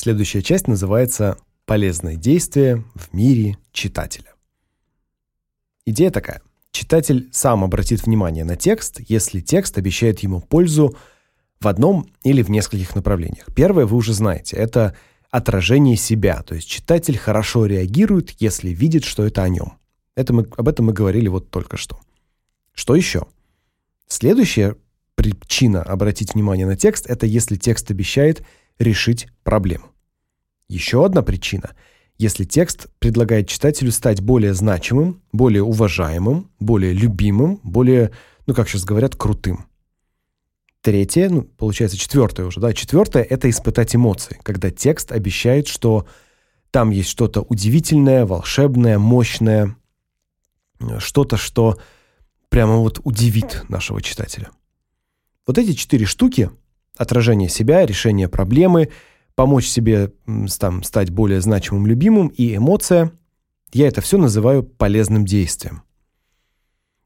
Следующая часть называется «Полезные действия в мире читателя». Идея такая. Читатель сам обратит внимание на текст, если текст обещает ему пользу в одном или в нескольких направлениях. Первое вы уже знаете это отражение себя, то есть читатель хорошо реагирует, если видит, что это о нем. Это мы об этом мы говорили вот только что. Что еще? Следующая причина обратить внимание на текст это если текст обещает решить проблему. Еще одна причина если текст предлагает читателю стать более значимым, более уважаемым, более любимым, более, ну как сейчас говорят, крутым. Третье, ну, получается, четвертое уже, да, четвертое это испытать эмоции, когда текст обещает, что там есть что-то удивительное, волшебное, мощное, что-то, что прямо вот удивит нашего читателя. Вот эти четыре штуки отражение себя, решение проблемы, помочь себе там стать более значимым, любимым и эмоция. Я это все называю полезным действием.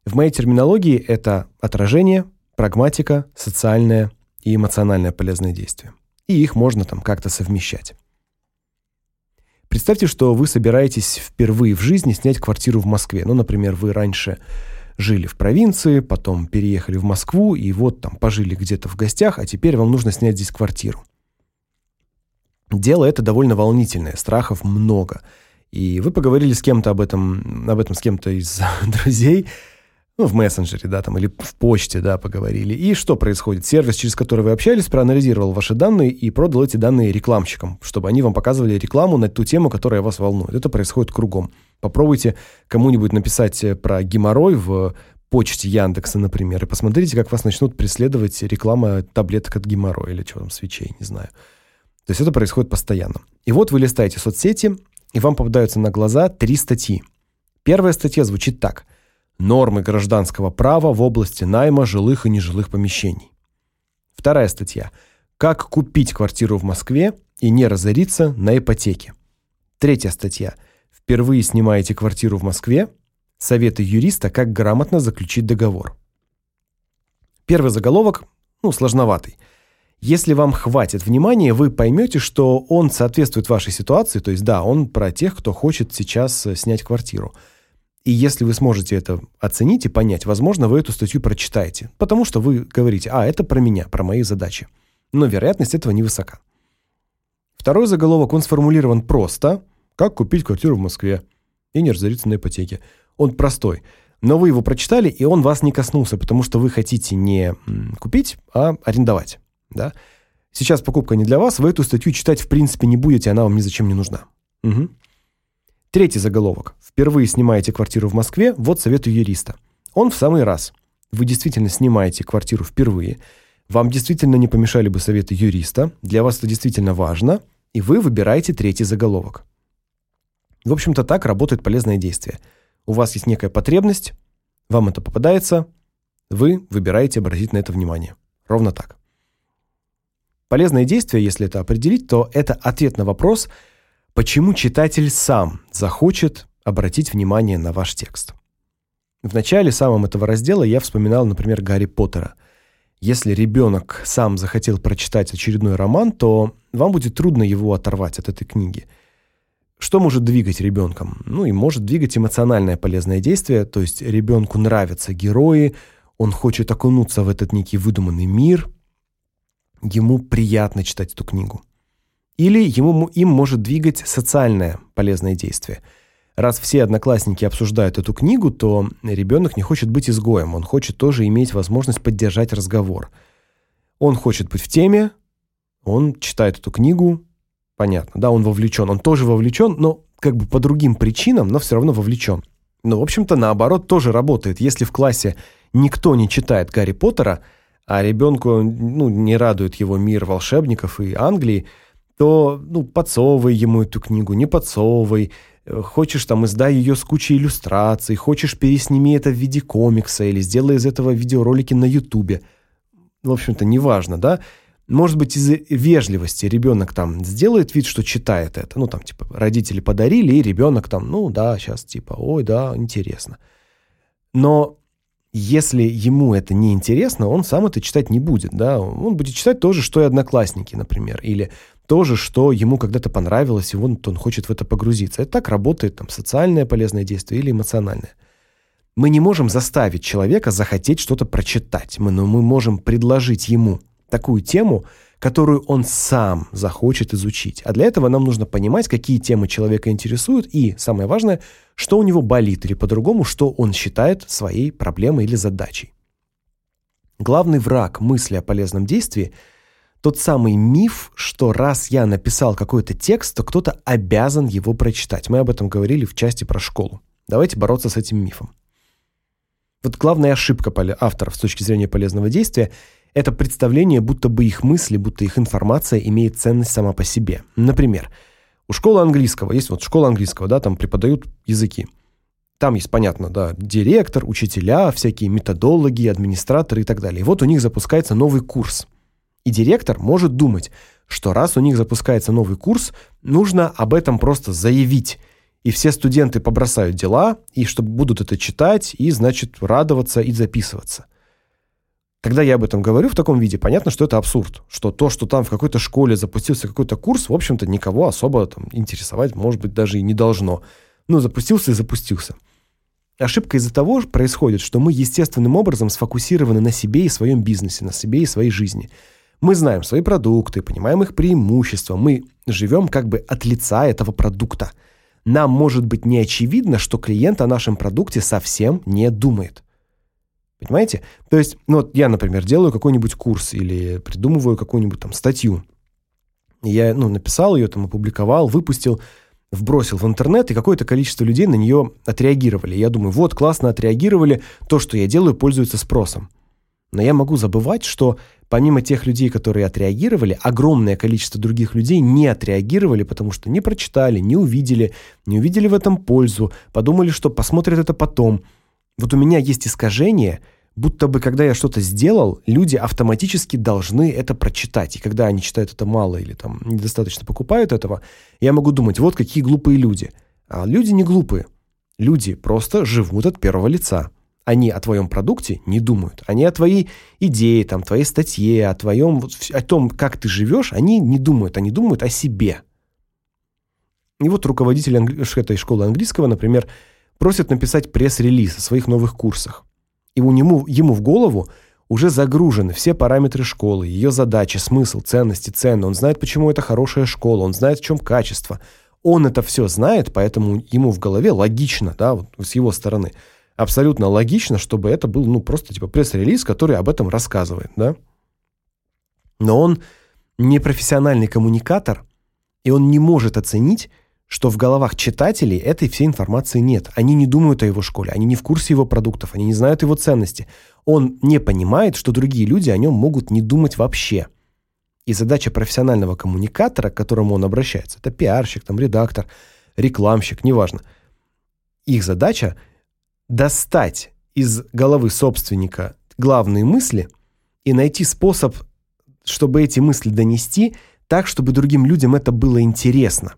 В моей терминологии это отражение, прагматика, социальное и эмоциональное полезное действие. И их можно там как-то совмещать. Представьте, что вы собираетесь впервые в жизни снять квартиру в Москве. Ну, например, вы раньше жили в провинции, потом переехали в Москву и вот там пожили где-то в гостях, а теперь вам нужно снять здесь квартиру. Дело это довольно волнительное, страхов много. И вы поговорили с кем-то об этом, об этом с кем-то из друзей, ну, в мессенджере, да, там или в почте, да, поговорили. И что происходит? Сервис, через который вы общались, проанализировал ваши данные и продал эти данные рекламщикам, чтобы они вам показывали рекламу на ту тему, которая вас волнует. Это происходит кругом. Попробуйте кому-нибудь написать э, про геморрой в почте Яндекса, например, и посмотрите, как вас начнут преследовать реклама таблеток от геморроя или чего там, свечей, не знаю. То есть это происходит постоянно. И вот вы листаете соцсети, и вам попадаются на глаза три статьи. Первая статья звучит так: Нормы гражданского права в области найма жилых и нежилых помещений. Вторая статья: Как купить квартиру в Москве и не разориться на ипотеке. Третья статья: Впервые снимаете квартиру в Москве. Советы юриста, как грамотно заключить договор. Первый заголовок, ну, сложноватый. Если вам хватит внимания, вы поймете, что он соответствует вашей ситуации, то есть да, он про тех, кто хочет сейчас э, снять квартиру. И если вы сможете это оценить и понять, возможно, вы эту статью прочитаете, потому что вы говорите: "А, это про меня, про мои задачи". Но вероятность этого невысока. Второй заголовок он сформулирован просто: как купить квартиру в Москве и не разориться на ипотеке. Он простой. Но вы его прочитали, и он вас не коснулся, потому что вы хотите не купить, а арендовать да? Сейчас покупка не для вас, вы эту статью читать в принципе не будете, она вам ни зачем не нужна. Угу. Третий заголовок. Впервые снимаете квартиру в Москве, вот советую юриста. Он в самый раз. Вы действительно снимаете квартиру впервые. Вам действительно не помешали бы советы юриста. Для вас это действительно важно, и вы выбираете третий заголовок. В общем-то, так работает полезное действие. У вас есть некая потребность, вам это попадается, вы выбираете обратить на это внимание. Ровно так. Полезное действие, если это определить, то это ответ на вопрос, почему читатель сам захочет обратить внимание на ваш текст. В начале самом этого раздела я вспоминал, например, Гарри Поттера. Если ребенок сам захотел прочитать очередной роман, то вам будет трудно его оторвать от этой книги. Что может двигать ребенком? Ну и может двигать эмоциональное полезное действие, то есть ребенку нравятся герои, он хочет окунуться в этот некий выдуманный мир, ему приятно читать эту книгу. Или ему им может двигать социальное полезное действие. Раз все одноклассники обсуждают эту книгу, то ребенок не хочет быть изгоем, он хочет тоже иметь возможность поддержать разговор. Он хочет быть в теме, он читает эту книгу, понятно, да, он вовлечен, он тоже вовлечен, но как бы по другим причинам, но все равно вовлечен. Но, в общем-то, наоборот тоже работает. Если в классе никто не читает Гарри Поттера, а ребенку ну, не радует его мир волшебников и Англии, то ну, подсовывай ему эту книгу, не подсовывай. Хочешь там издай ее с кучей иллюстраций, хочешь пересними это в виде комикса или сделай из этого видеоролики на Ютубе. В общем-то, неважно, да? Может быть, из вежливости ребенок там сделает вид, что читает это. Ну, там, типа, родители подарили, и ребенок там, ну, да, сейчас, типа, ой, да, интересно. Но если ему это не интересно, он сам это читать не будет, да? Он будет читать то же, что и одноклассники, например, или то же, что ему когда-то понравилось, и он, он хочет в это погрузиться. Это так работает там социальное полезное действие или эмоциональное. Мы не можем заставить человека захотеть что-то прочитать. Мы, но мы можем предложить ему такую тему, которую он сам захочет изучить. А для этого нам нужно понимать, какие темы человека интересуют и, самое важное, что у него болит или по-другому, что он считает своей проблемой или задачей. Главный враг мысли о полезном действии тот самый миф, что раз я написал какой-то текст, то кто-то обязан его прочитать. Мы об этом говорили в части про школу. Давайте бороться с этим мифом. Вот главная ошибка авторов с точки зрения полезного действия это представление, будто бы их мысли, будто их информация имеет ценность сама по себе. Например, у школы английского есть вот школа английского, да, там преподают языки. Там есть, понятно, да, директор, учителя, всякие методологи, администраторы и так далее. И вот у них запускается новый курс. И директор может думать, что раз у них запускается новый курс, нужно об этом просто заявить. И все студенты побросают дела, и чтобы будут это читать, и, значит, радоваться и записываться. Когда я об этом говорю в таком виде, понятно, что это абсурд, что то, что там в какой-то школе запустился какой-то курс, в общем-то, никого особо там интересовать, может быть, даже и не должно. Ну, запустился и запустился. Ошибка из-за того происходит, что мы естественным образом сфокусированы на себе и своем бизнесе, на себе и своей жизни. Мы знаем свои продукты, понимаем их преимущества, мы живем как бы от лица этого продукта. Нам может быть не очевидно, что клиент о нашем продукте совсем не думает. Понимаете? То есть, ну вот я, например, делаю какой-нибудь курс или придумываю какую-нибудь там статью. Я, ну, написал ее, там опубликовал, выпустил, вбросил в интернет, и какое-то количество людей на нее отреагировали. Я думаю, вот классно отреагировали, то, что я делаю, пользуется спросом. Но я могу забывать, что помимо тех людей, которые отреагировали, огромное количество других людей не отреагировали, потому что не прочитали, не увидели, не увидели в этом пользу, подумали, что посмотрят это потом. Вот у меня есть искажение, будто бы когда я что-то сделал, люди автоматически должны это прочитать. И когда они читают это мало или там недостаточно покупают этого, я могу думать: вот какие глупые люди. А люди не глупые. Люди просто живут от первого лица. Они о твоем продукте не думают. Они о твоей идее, там, твоей статье, о твоем вот о том, как ты живешь, они не думают, они думают о себе. И вот руководитель этой школы английского, например, просит написать пресс-релиз о своих новых курсах. И у нему ему в голову уже загружены все параметры школы, ее задачи, смысл, ценности, цены. Он знает, почему это хорошая школа, он знает, в чем качество. Он это все знает, поэтому ему в голове логично, да, вот с его стороны, абсолютно логично, чтобы это был, ну, просто типа пресс-релиз, который об этом рассказывает, да? Но он не профессиональный коммуникатор, и он не может оценить, что в головах читателей этой всей информации нет. Они не думают о его школе, они не в курсе его продуктов, они не знают его ценности. Он не понимает, что другие люди о нем могут не думать вообще. И задача профессионального коммуникатора, к которому он обращается, это пиарщик, там редактор, рекламщик, неважно. Их задача достать из головы собственника главные мысли и найти способ, чтобы эти мысли донести так, чтобы другим людям это было интересно.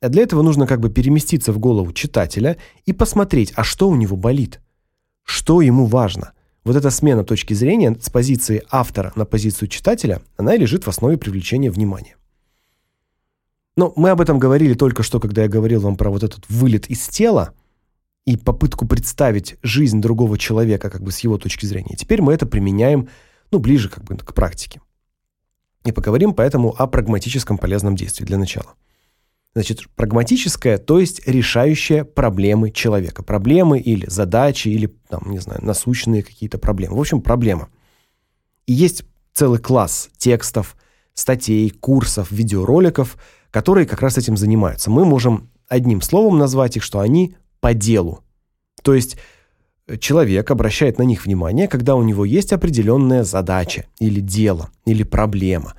А для этого нужно как бы переместиться в голову читателя и посмотреть, а что у него болит, что ему важно. Вот эта смена точки зрения с позиции автора на позицию читателя, она и лежит в основе привлечения внимания. Но мы об этом говорили только что, когда я говорил вам про вот этот вылет из тела и попытку представить жизнь другого человека как бы с его точки зрения. Теперь мы это применяем, ну, ближе как бы к практике. И поговорим поэтому о прагматическом полезном действии для начала. Значит, прагматическое, то есть решающее проблемы человека. Проблемы или задачи, или, там, не знаю, насущные какие-то проблемы. В общем, проблема. И есть целый класс текстов, статей, курсов, видеороликов, которые как раз этим занимаются. Мы можем одним словом назвать их, что они по делу. То есть человек обращает на них внимание, когда у него есть определенная задача или дело, или проблема.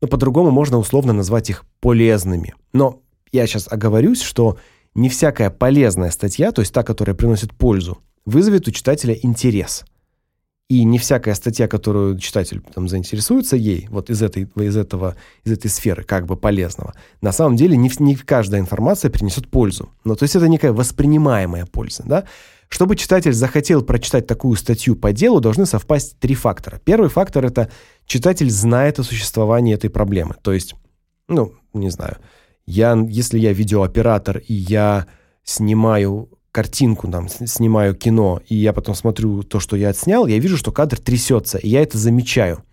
Но по-другому можно условно назвать их полезными. Но я сейчас оговорюсь, что не всякая полезная статья, то есть та, которая приносит пользу, вызовет у читателя интерес. И не всякая статья, которую читатель там заинтересуется ей, вот из этой из этого из этой сферы как бы полезного, на самом деле не не каждая информация принесет пользу. Но то есть это некая воспринимаемая польза, да? Чтобы читатель захотел прочитать такую статью по делу, должны совпасть три фактора. Первый фактор это читатель знает о существовании этой проблемы. То есть Ну, не знаю. Я, если я видеооператор и я снимаю картинку, там, снимаю кино, и я потом смотрю то, что я отснял, я вижу, что кадр трясется, и я это замечаю.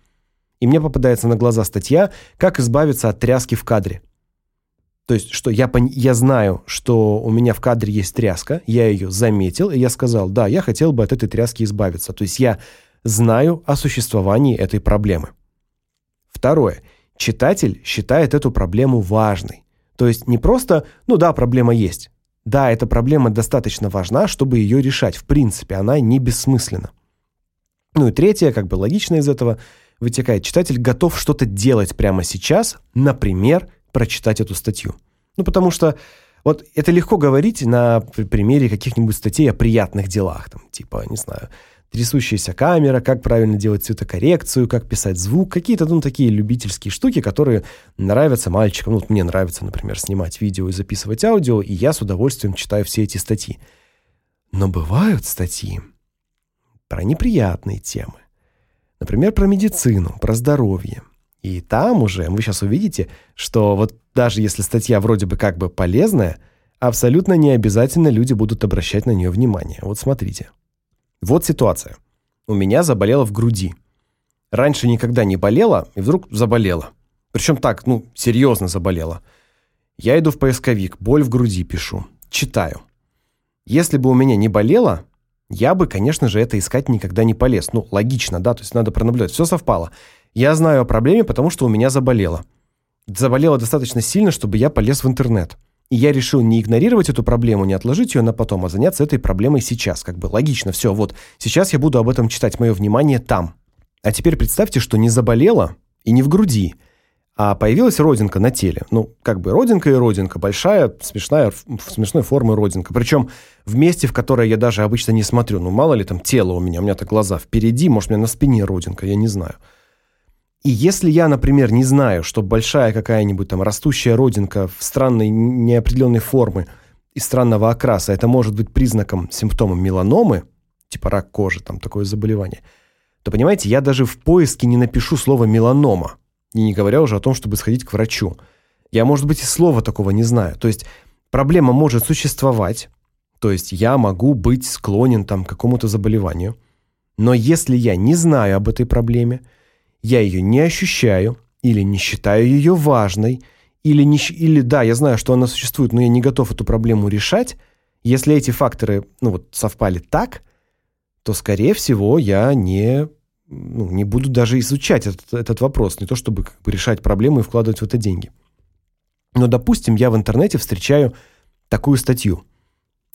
И мне попадается на глаза статья «Как избавиться от тряски в кадре». То есть, что я, я знаю, что у меня в кадре есть тряска, я ее заметил, и я сказал, да, я хотел бы от этой тряски избавиться. То есть, я знаю о существовании этой проблемы. Второе. Читатель считает эту проблему важной. То есть, не просто, ну да, проблема есть. Да, эта проблема достаточно важна, чтобы ее решать. В принципе, она не бессмысленна. Ну и третье, как бы логично из этого вытекает, читатель готов что-то делать прямо сейчас, например, прочитать эту статью. Ну, потому что вот это легко говорить на примере каких-нибудь статей о приятных делах, там, типа, не знаю, трясущаяся камера, как правильно делать цветокоррекцию, как писать звук, какие-то ну такие любительские штуки, которые нравятся мальчикам. Ну, вот мне нравится, например, снимать видео и записывать аудио, и я с удовольствием читаю все эти статьи. Но бывают статьи про неприятные темы. Например, про медицину, про здоровье. И там уже вы сейчас увидите, что вот даже если статья вроде бы как бы полезная, абсолютно не обязательно люди будут обращать на нее внимание. Вот смотрите. Вот ситуация. У меня заболело в груди. Раньше никогда не болело, и вдруг заболело. Причем так, ну, серьезно заболело. Я иду в поисковик, боль в груди пишу, читаю. Если бы у меня не болело, я бы, конечно же, это искать никогда не полез. Ну, логично, да, то есть надо пронаблюдать. Все совпало. Я знаю о проблеме, потому что у меня заболело. Заболело достаточно сильно, чтобы я полез в интернет. И я решил не игнорировать эту проблему, не отложить ее на потом, а заняться этой проблемой сейчас. Как бы логично, все, вот. Сейчас я буду об этом читать, мое внимание там. А теперь представьте, что не заболело и не в груди, а появилась родинка на теле. Ну, как бы родинка и родинка, большая, смешная, смешной формы родинка. Причем в месте, в которое я даже обычно не смотрю. Ну, мало ли там тело у меня, у меня-то глаза впереди, может, у меня на спине родинка, я не знаю. И если я, например, не знаю, что большая какая-нибудь там растущая родинка в странной неопределенной формы и странного окраса, это может быть признаком, симптомом меланомы, типа рак кожи, там такое заболевание, то, понимаете, я даже в поиске не напишу слово меланома, и не говоря уже о том, чтобы сходить к врачу. Я, может быть, и слова такого не знаю. То есть проблема может существовать, то есть я могу быть склонен там к какому-то заболеванию, но если я не знаю об этой проблеме, я ее не ощущаю или не считаю ее важной, или не или да, я знаю, что она существует, но я не готов эту проблему решать, если эти факторы, ну вот совпали так, то скорее всего, я не ну, не буду даже изучать этот этот вопрос, не то чтобы как бы решать проблему и вкладывать в это деньги. Но допустим, я в интернете встречаю такую статью.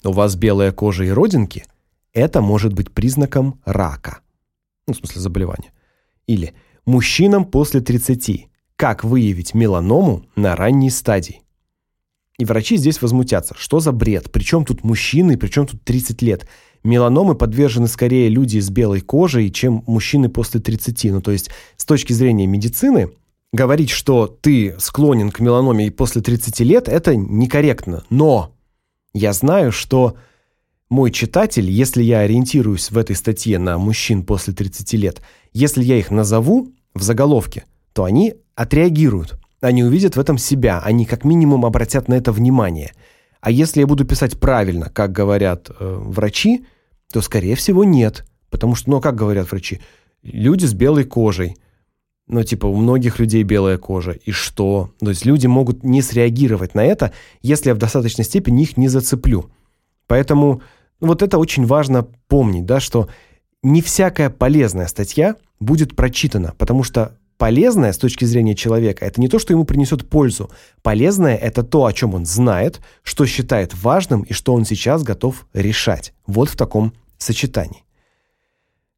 У вас белая кожа и родинки это может быть признаком рака. Ну, в смысле заболевания. Или Мужчинам после 30. Как выявить меланому на ранней стадии? И врачи здесь возмутятся. Что за бред? Причем тут мужчины, причем тут 30 лет? Меланомы подвержены скорее люди с белой кожей, чем мужчины после 30. Ну, то есть, с точки зрения медицины, говорить, что ты склонен к меланоме и после 30 лет это некорректно. Но я знаю, что мой читатель, если я ориентируюсь в этой статье на мужчин после 30 лет, если я их назову, в заголовке, то они отреагируют. Они увидят в этом себя, они как минимум обратят на это внимание. А если я буду писать правильно, как говорят э, врачи, то скорее всего нет, потому что, ну как говорят врачи, люди с белой кожей. Ну типа у многих людей белая кожа. И что? То есть люди могут не среагировать на это, если я в достаточной степени их не зацеплю. Поэтому вот это очень важно помнить, да, что не всякая полезная статья будет прочитана, потому что полезное с точки зрения человека это не то, что ему принесет пользу. Полезное это то, о чем он знает, что считает важным и что он сейчас готов решать. Вот в таком сочетании.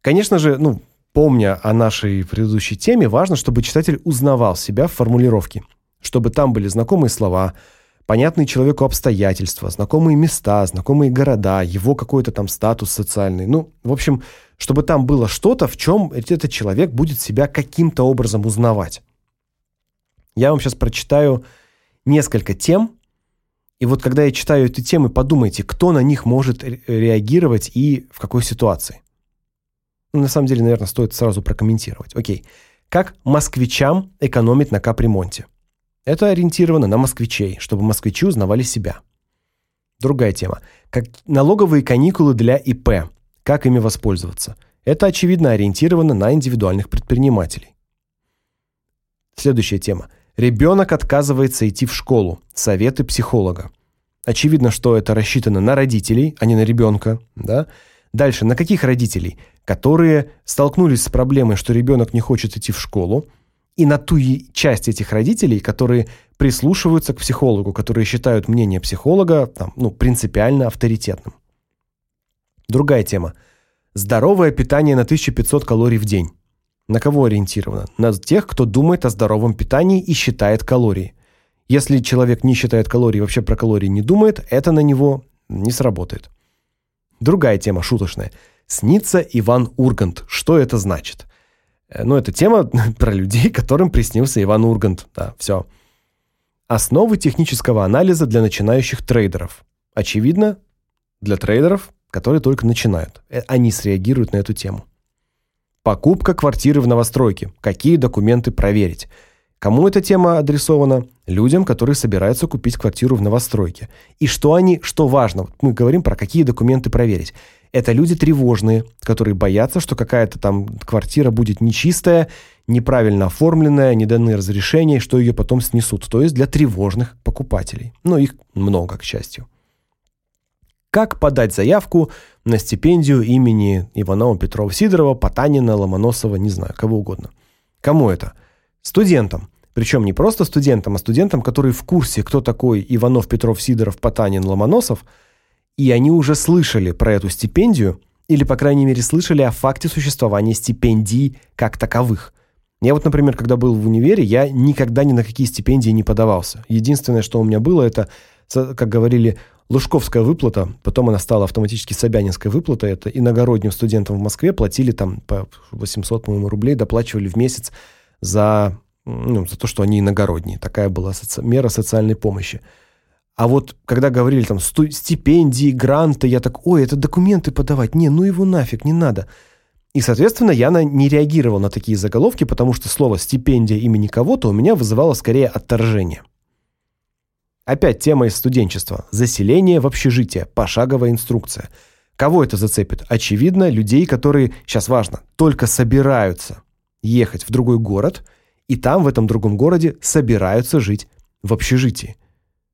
Конечно же, ну, помня о нашей предыдущей теме, важно, чтобы читатель узнавал себя в формулировке, чтобы там были знакомые слова, понятные человеку обстоятельства, знакомые места, знакомые города, его какой-то там статус социальный. Ну, в общем, чтобы там было что-то, в чем этот человек будет себя каким-то образом узнавать. Я вам сейчас прочитаю несколько тем, и вот когда я читаю эти темы, подумайте, кто на них может реагировать и в какой ситуации. Ну, на самом деле, наверное, стоит сразу прокомментировать. Окей. Как москвичам экономить на капремонте? Это ориентировано на москвичей, чтобы москвичи узнавали себя. Другая тема. Как налоговые каникулы для ИП. Как ими воспользоваться? Это очевидно ориентировано на индивидуальных предпринимателей. Следующая тема. Ребенок отказывается идти в школу. Советы психолога. Очевидно, что это рассчитано на родителей, а не на ребенка, да? Дальше, на каких родителей? Которые столкнулись с проблемой, что ребенок не хочет идти в школу, и на ту часть этих родителей, которые прислушиваются к психологу, которые считают мнение психолога там, ну, принципиально авторитетным. Другая тема. Здоровое питание на 1500 калорий в день. На кого ориентировано? На тех, кто думает о здоровом питании и считает калории. Если человек не считает калорий, вообще про калории не думает, это на него не сработает. Другая тема шуточная. Снится Иван Ургант. Что это значит? Э, ну, это тема про людей, которым приснился Иван Ургант. Да, все. Основы технического анализа для начинающих трейдеров. Очевидно, для трейдеров, которые только начинают. Э, они среагируют на эту тему. Покупка квартиры в новостройке. Какие документы проверить? Кому эта тема адресована? Людям, которые собираются купить квартиру в новостройке. И что они, что важно, мы говорим про какие документы проверить. Это люди тревожные, которые боятся, что какая-то там квартира будет нечистая, неправильно оформленная, не даны разрешения, что ее потом снесут. То есть для тревожных покупателей. Но их много, к счастью. Как подать заявку на стипендию имени Иванова, Петрова, Сидорова, Потанина, Ломоносова, не знаю, кого угодно. Кому это? Студентам. Причем не просто студентам, а студентам, которые в курсе, кто такой Иванов, Петров, Сидоров, Потанин, Ломоносов, и они уже слышали про эту стипендию или, по крайней мере, слышали о факте существования стипендий как таковых. Я вот, например, когда был в универе, я никогда ни на какие стипендии не подавался. Единственное, что у меня было, это, как говорили, Лужковская выплата, потом она стала автоматически Собянинская выплата. Это иногородним студентам в Москве платили там по 800, по-моему, рублей, доплачивали в месяц за, ну, за то, что они иногородние. Такая была соци... мера социальной помощи. А вот когда говорили там стипендии, гранты, я так, ой, это документы подавать. Не, ну его нафиг, не надо. И, соответственно, я на, не реагировал на такие заголовки, потому что слово «стипендия» имени кого-то у меня вызывало скорее отторжение. Опять тема из студенчества. Заселение в общежитие. Пошаговая инструкция. Кого это зацепит? Очевидно, людей, которые, сейчас важно, только собираются ехать в другой город, и там, в этом другом городе, собираются жить в общежитии.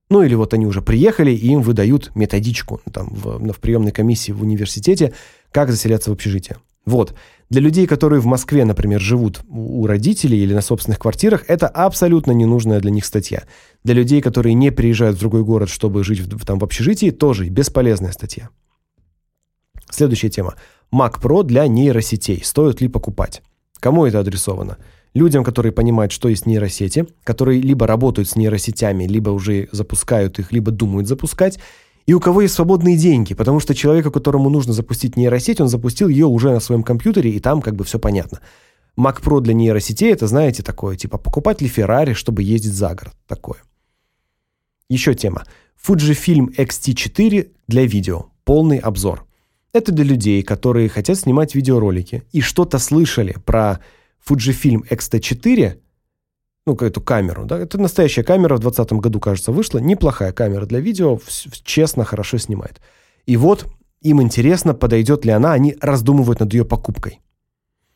Ну или вот они уже приехали, и им выдают методичку там в, в приемной комиссии в университете, как заселяться в общежитие. Вот. Для людей, которые в Москве, например, живут у родителей или на собственных квартирах, это абсолютно ненужная для них статья. Для людей, которые не приезжают в другой город, чтобы жить в, там в общежитии, тоже бесполезная статья. Следующая тема. Mac Pro для нейросетей. Стоит ли покупать? Кому это адресовано? Людям, которые понимают, что есть нейросети, которые либо работают с нейросетями, либо уже запускают их, либо думают запускать, и у кого есть свободные деньги, потому что человеку, которому нужно запустить нейросеть, он запустил ее уже на своем компьютере, и там как бы все понятно. Mac Pro для нейросетей это, знаете, такое, типа покупать ли Ferrari, чтобы ездить за город, такое. Еще тема. Fujifilm X-T4 для видео. Полный обзор. Это для людей, которые хотят снимать видеоролики и что-то слышали про Fujifilm X-T4, ну, эту камеру, да, это настоящая камера, в 2020 году, кажется, вышла, неплохая камера для видео, честно, хорошо снимает. И вот им интересно, подойдет ли она, они раздумывают над ее покупкой.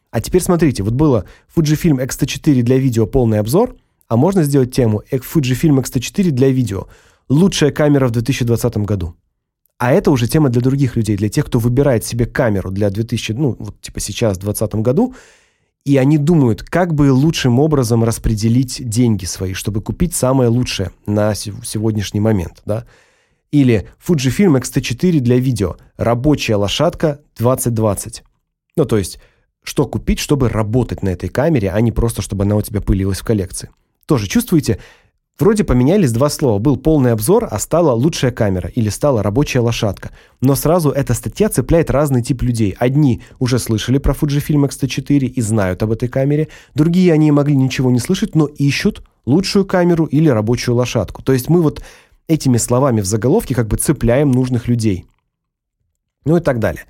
А теперь смотрите, вот было Fujifilm X-T4 для видео полный обзор, а можно сделать тему Fujifilm X-T4 для видео. Лучшая камера в 2020 году. А это уже тема для других людей, для тех, кто выбирает себе камеру для 2000, ну, вот типа сейчас, в 2020 году, и они думают, как бы лучшим образом распределить деньги свои, чтобы купить самое лучшее на сегодняшний момент, да? Или Fujifilm X-T4 для видео. Рабочая лошадка 2020. Ну, то есть, что купить, чтобы работать на этой камере, а не просто, чтобы она у тебя пылилась в коллекции. Тоже чувствуете, Вроде поменялись два слова. Был полный обзор, а стала лучшая камера или стала рабочая лошадка. Но сразу эта статья цепляет разный тип людей. Одни уже слышали про Fujifilm X-T4 и знают об этой камере. Другие они могли ничего не слышать, но ищут лучшую камеру или рабочую лошадку. То есть мы вот этими словами в заголовке как бы цепляем нужных людей. Ну и так далее.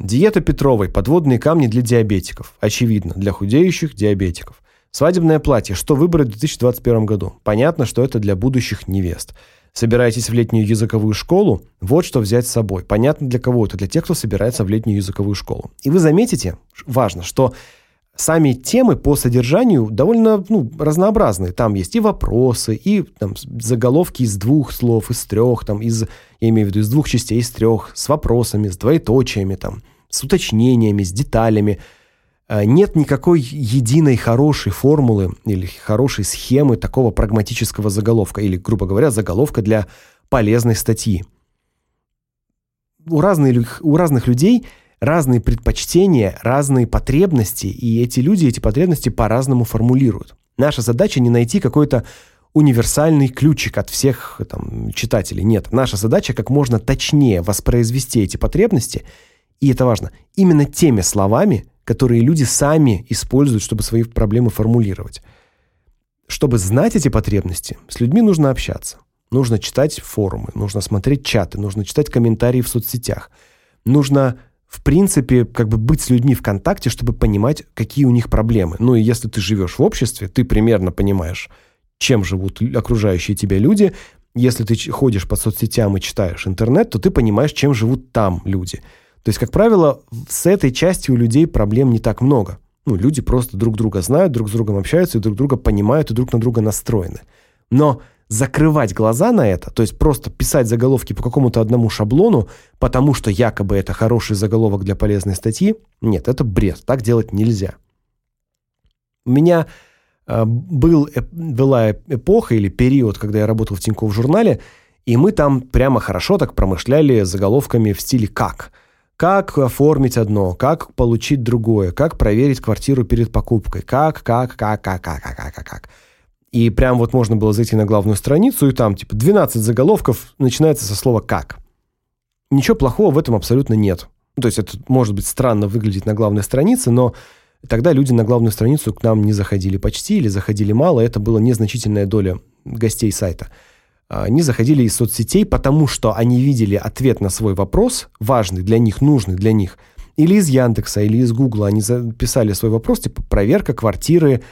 Диета Петровой. Подводные камни для диабетиков. Очевидно, для худеющих диабетиков. Свадебное платье. Что выбрать в 2021 году? Понятно, что это для будущих невест. Собираетесь в летнюю языковую школу? Вот что взять с собой. Понятно для кого это? Для тех, кто собирается в летнюю языковую школу. И вы заметите, важно, что сами темы по содержанию довольно ну, разнообразные. Там есть и вопросы, и там, заголовки из двух слов, из трех, там, из, я имею в виду, из двух частей, из трех, с вопросами, с двоеточиями, там, с уточнениями, с деталями. Э, нет никакой единой хорошей формулы или хорошей схемы такого прагматического заголовка или, грубо говоря, заголовка для полезной статьи. У разных, у разных людей разные предпочтения, разные потребности, и эти люди эти потребности по-разному формулируют. Наша задача не найти какой-то универсальный ключик от всех там читателей. Нет, наша задача как можно точнее воспроизвести эти потребности, и это важно, именно теми словами, которые люди сами используют, чтобы свои проблемы формулировать. Чтобы знать эти потребности, с людьми нужно общаться. Нужно читать форумы, нужно смотреть чаты, нужно читать комментарии в соцсетях. Нужно, в принципе, как бы быть с людьми в контакте, чтобы понимать, какие у них проблемы. Ну и если ты живешь в обществе, ты примерно понимаешь, чем живут окружающие тебя люди. Если ты ходишь по соцсетям и читаешь интернет, то ты понимаешь, чем живут там люди. То есть, как правило, с этой частью у людей проблем не так много. Ну, люди просто друг друга знают, друг с другом общаются и друг друга понимают и друг на друга настроены. Но закрывать глаза на это, то есть просто писать заголовки по какому-то одному шаблону, потому что якобы это хороший заголовок для полезной статьи, нет, это бред. Так делать нельзя. У меня э, был э, была эпоха или период, когда я работал в Тинькофф журнале, и мы там прямо хорошо так промышляли заголовками в стиле как – как оформить одно, как получить другое, как проверить квартиру перед покупкой, как, как, как, как, как, как, как, как. как. И прям вот можно было зайти на главную страницу, и там типа 12 заголовков начинается со слова «как». Ничего плохого в этом абсолютно нет. Ну, то есть это может быть странно выглядеть на главной странице, но тогда люди на главную страницу к нам не заходили почти или заходили мало, это была незначительная доля гостей сайта – они заходили из соцсетей, потому что они видели ответ на свой вопрос, важный для них, нужный для них, или из Яндекса, или из Гугла. Они записали свой вопрос, типа проверка квартиры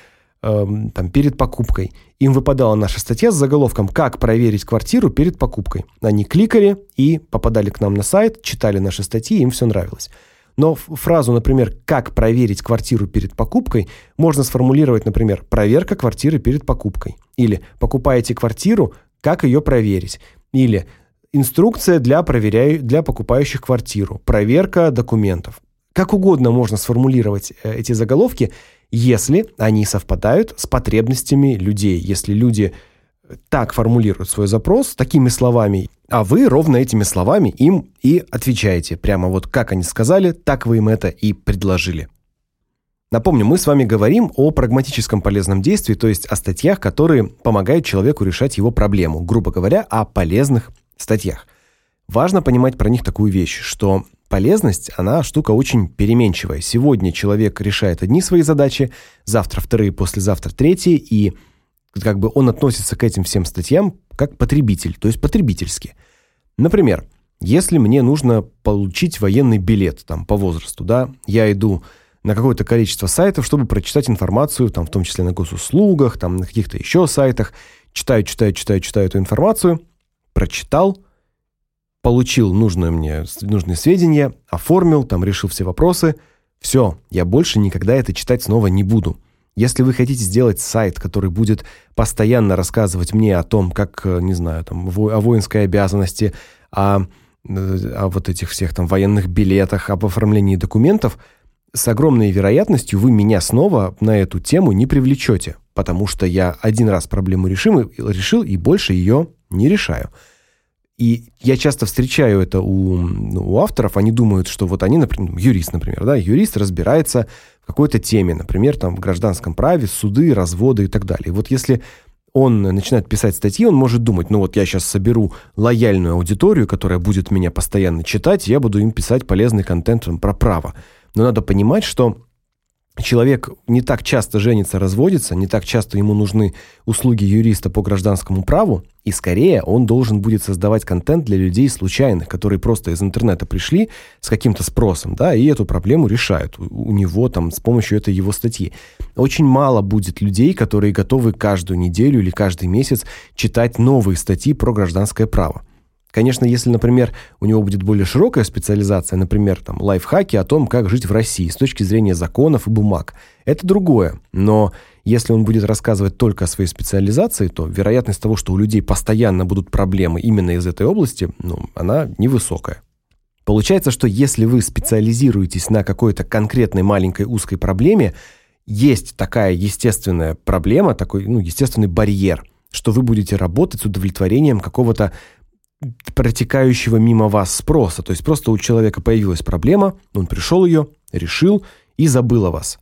э, там перед покупкой. Им выпадала наша статья с заголовком «Как проверить квартиру перед покупкой». Они кликали и попадали к нам на сайт, читали наши статьи, им все нравилось. Но фразу, например, «Как проверить квартиру перед покупкой» можно сформулировать, например, «Проверка квартиры перед покупкой». Или «Покупаете квартиру, как ее проверить. Или инструкция для проверяю для покупающих квартиру, проверка документов. Как угодно можно сформулировать э, эти заголовки, если они совпадают с потребностями людей. Если люди э, так формулируют свой запрос такими словами, а вы ровно этими словами им и отвечаете. Прямо вот как они сказали, так вы им это и предложили. Напомню, мы с вами говорим о прагматическом полезном действии, то есть о статьях, которые помогают человеку решать его проблему, грубо говоря, о полезных статьях. Важно понимать про них такую вещь, что полезность, она штука очень переменчивая. Сегодня человек решает одни свои задачи, завтра вторые, послезавтра третьи, и как бы он относится к этим всем статьям как потребитель, то есть потребительски. Например, если мне нужно получить военный билет там по возрасту, да, я иду на какое-то количество сайтов, чтобы прочитать информацию, там в том числе на госуслугах, там на каких-то еще сайтах. Читаю, читаю, читаю, читаю эту информацию, прочитал, получил нужные мне нужные сведения, оформил, там решил все вопросы. Все, я больше никогда это читать снова не буду. Если вы хотите сделать сайт, который будет постоянно рассказывать мне о том, как, э, не знаю, там о воинской обязанности, о, э, о вот этих всех там военных билетах, об оформлении документов, с огромной вероятностью вы меня снова на эту тему не привлечете, потому что я один раз проблему решил, решил и больше ее не решаю. И я часто встречаю это у, ну, у авторов, они думают, что вот они, например, юрист, например, да, юрист разбирается в какой-то теме, например, там в гражданском праве, суды, разводы и так далее. Вот если он начинает писать статьи, он может думать: "Ну вот я сейчас соберу лояльную аудиторию, которая будет меня постоянно читать, я буду им писать полезный контент про право". Но надо понимать, что человек не так часто женится, разводится, не так часто ему нужны услуги юриста по гражданскому праву, и скорее он должен будет создавать контент для людей случайных, которые просто из интернета пришли с каким-то спросом, да, и эту проблему решают у него там с помощью этой его статьи. Очень мало будет людей, которые готовы каждую неделю или каждый месяц читать новые статьи про гражданское право. Конечно, если, например, у него будет более широкая специализация, например, там лайфхаки о том, как жить в России с точки зрения законов и бумаг, это другое. Но если он будет рассказывать только о своей специализации, то вероятность того, что у людей постоянно будут проблемы именно из этой области, ну, она невысокая. Получается, что если вы специализируетесь на какой-то конкретной маленькой узкой проблеме, есть такая естественная проблема, такой, ну, естественный барьер, что вы будете работать с удовлетворением какого-то протекающего мимо вас спроса. То есть просто у человека появилась проблема, он пришел ее, решил и забыл о вас.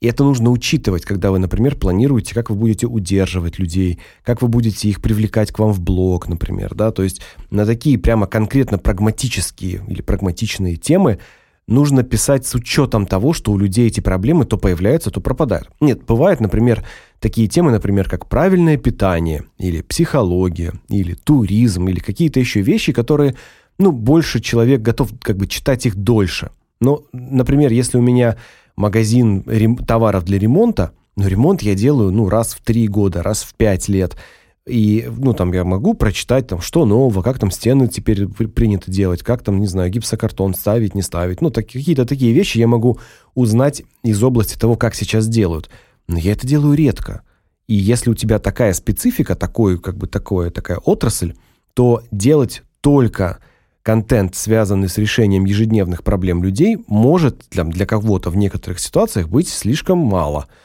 И это нужно учитывать, когда вы, например, планируете, как вы будете удерживать людей, как вы будете их привлекать к вам в блог, например, да? То есть на такие прямо конкретно прагматические или прагматичные темы нужно писать с учетом того, что у людей эти проблемы то появляются, то пропадают. Нет, бывает, например, такие темы, например, как правильное питание или психология, или туризм, или какие-то еще вещи, которые, ну, больше человек готов как бы читать их дольше. Но, например, если у меня магазин товаров для ремонта, ну, ремонт я делаю, ну, раз в три года, раз в пять лет – и, ну, там я могу прочитать, там, что нового, как там стены теперь принято делать, как там, не знаю, гипсокартон ставить, не ставить. Ну, так, какие-то такие вещи я могу узнать из области того, как сейчас делают. Но я это делаю редко. И если у тебя такая специфика, такой, как бы такое, такая отрасль, то делать только контент, связанный с решением ежедневных проблем людей, может для, для кого-то в некоторых ситуациях быть слишком мало –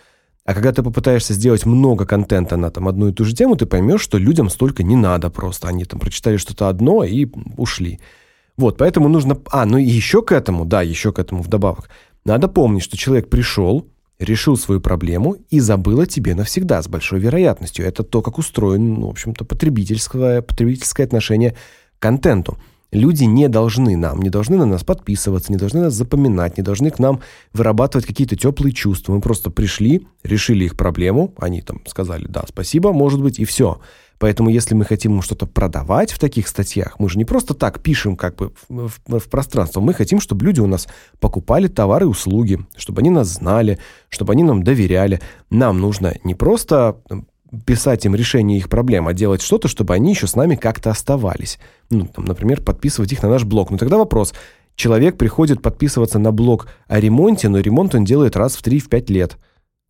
а когда ты попытаешься сделать много контента на там одну и ту же тему, ты поймешь, что людям столько не надо просто. Они там прочитали что-то одно и ушли. Вот, поэтому нужно... А, ну и еще к этому, да, еще к этому вдобавок. Надо помнить, что человек пришел, решил свою проблему и забыл о тебе навсегда с большой вероятностью. Это то, как устроен, ну, в общем-то, потребительское, потребительское отношение к контенту. Люди не должны нам, не должны на нас подписываться, не должны нас запоминать, не должны к нам вырабатывать какие-то теплые чувства. Мы просто пришли, решили их проблему, они там сказали: "Да, спасибо", может быть, и все. Поэтому если мы хотим что-то продавать в таких статьях, мы же не просто так пишем как бы в, в, в пространство. Мы хотим, чтобы люди у нас покупали товары и услуги, чтобы они нас знали, чтобы они нам доверяли. Нам нужно не просто писать им решение их проблем, а делать что-то, чтобы они еще с нами как-то оставались. Ну, там, например, подписывать их на наш блог. Ну тогда вопрос: человек приходит подписываться на блог о ремонте, но ремонт он делает раз в 3-5 лет.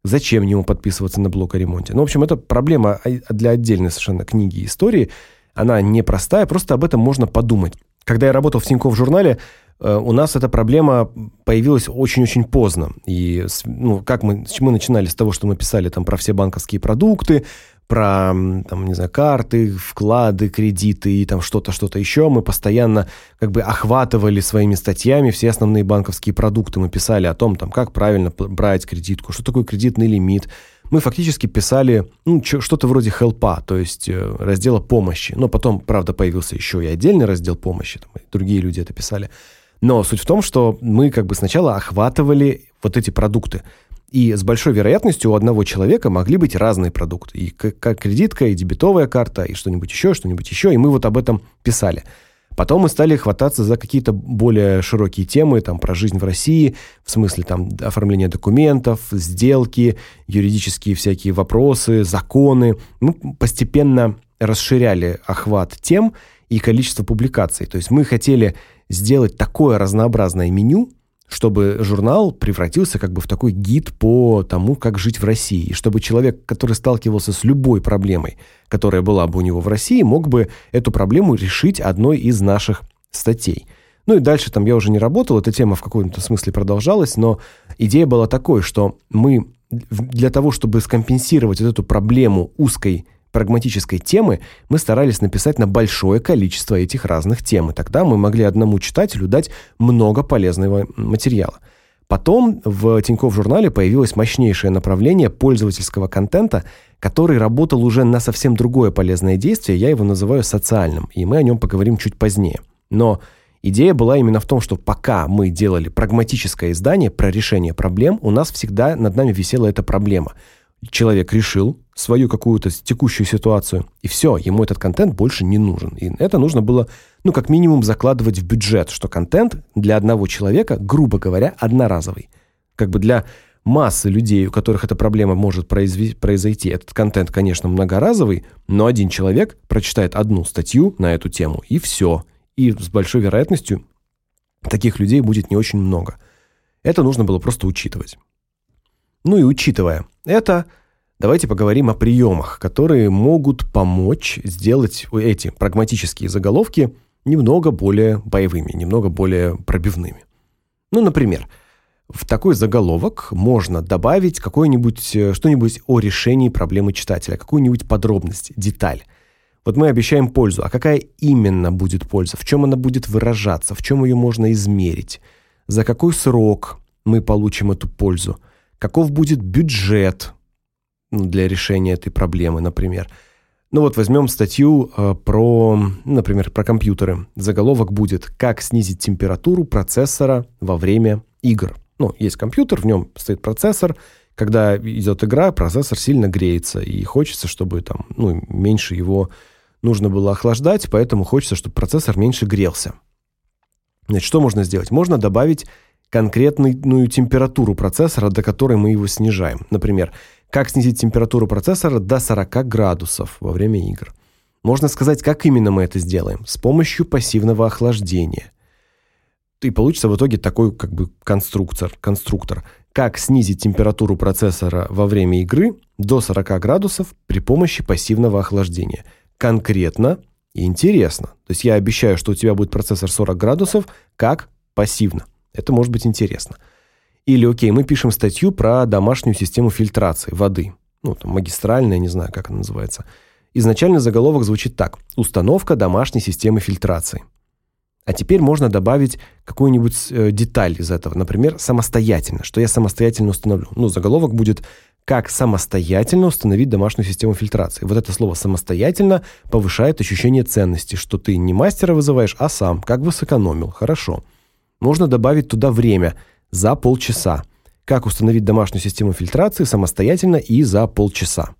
Зачем ему подписываться на блог о ремонте? Ну, в общем, это проблема для отдельной совершенно книги и истории. Она непростая, просто об этом можно подумать. Когда я работал в Тинькофф журнале, э, у нас эта проблема появилась очень-очень поздно. И ну, как мы мы начинали с того, что мы писали там про все банковские продукты, про там, не знаю, карты, вклады, кредиты и там что-то, что-то еще. Мы постоянно как бы охватывали своими статьями все основные банковские продукты. Мы писали о том, там, как правильно брать кредитку, что такое кредитный лимит, мы фактически писали ну, что-то вроде хелпа, то есть э, раздела помощи. Но потом, правда, появился еще и отдельный раздел помощи, там, другие люди это писали. Но суть в том, что мы как бы сначала охватывали вот эти продукты. И с большой вероятностью у одного человека могли быть разные продукты. И как кредитка, и дебетовая карта, и что-нибудь еще, что-нибудь еще. И мы вот об этом писали. Потом мы стали хвататься за какие-то более широкие темы, там про жизнь в России, в смысле там оформления документов, сделки, юридические всякие вопросы, законы. Мы постепенно расширяли охват тем и количество публикаций. То есть мы хотели сделать такое разнообразное меню, чтобы журнал превратился как бы в такой гид по тому, как жить в России, и чтобы человек, который сталкивался с любой проблемой, которая была бы у него в России, мог бы эту проблему решить одной из наших статей. Ну и дальше там я уже не работал, эта тема в каком-то смысле продолжалась, но идея была такой, что мы для того, чтобы скомпенсировать вот эту проблему узкой прагматической темы мы старались написать на большое количество этих разных тем, и тогда мы могли одному читателю дать много полезного материала. Потом в Тинькофф журнале появилось мощнейшее направление пользовательского контента, который работал уже на совсем другое полезное действие, я его называю социальным, и мы о нем поговорим чуть позднее. Но Идея была именно в том, что пока мы делали прагматическое издание про решение проблем, у нас всегда над нами висела эта проблема. Человек решил свою какую-то текущую ситуацию, и все, ему этот контент больше не нужен. И это нужно было, ну, как минимум закладывать в бюджет, что контент для одного человека, грубо говоря, одноразовый. Как бы для массы людей, у которых эта проблема может произойти. Этот контент, конечно, многоразовый, но один человек прочитает одну статью на эту тему и все и с большой вероятностью таких людей будет не очень много. Это нужно было просто учитывать. Ну и учитывая это, давайте поговорим о приемах, которые могут помочь сделать эти прагматические заголовки немного более боевыми, немного более пробивными. Ну, например, в такой заголовок можно добавить какое-нибудь э, что-нибудь о решении проблемы читателя, какую-нибудь подробность, деталь. Вот мы обещаем пользу, а какая именно будет польза? В чем она будет выражаться? В чем ее можно измерить? За какой срок мы получим эту пользу? Каков будет бюджет для решения этой проблемы, например? Ну вот возьмем статью э, про, например, про компьютеры. Заголовок будет «Как снизить температуру процессора во время игр». Ну, есть компьютер, в нем стоит процессор. Когда идет игра, процессор сильно греется, и хочется, чтобы там, ну, меньше его нужно было охлаждать, поэтому хочется, чтобы процессор меньше грелся. Значит, что можно сделать? Можно добавить конкретную температуру процессора, до которой мы его снижаем. Например, как снизить температуру процессора до 40 градусов во время игр. Можно сказать, как именно мы это сделаем. С помощью пассивного охлаждения. И получится в итоге такой как бы конструктор, конструктор. Как снизить температуру процессора во время игры до 40 градусов при помощи пассивного охлаждения – конкретно и интересно. То есть я обещаю, что у тебя будет процессор 40 градусов, как пассивно. Это может быть интересно. Или, окей, мы пишем статью про домашнюю систему фильтрации воды. Ну, там, магистральная, не знаю, как она называется. Изначально заголовок звучит так. Установка домашней системы фильтрации. А теперь можно добавить какую-нибудь э, деталь из этого. Например, самостоятельно, что я самостоятельно установлю. Ну, заголовок будет как самостоятельно установить домашнюю систему фильтрации. Вот это слово самостоятельно повышает ощущение ценности, что ты не мастера вызываешь, а сам, как бы сэкономил. Хорошо. Можно добавить туда время за полчаса. Как установить домашнюю систему фильтрации самостоятельно и за полчаса.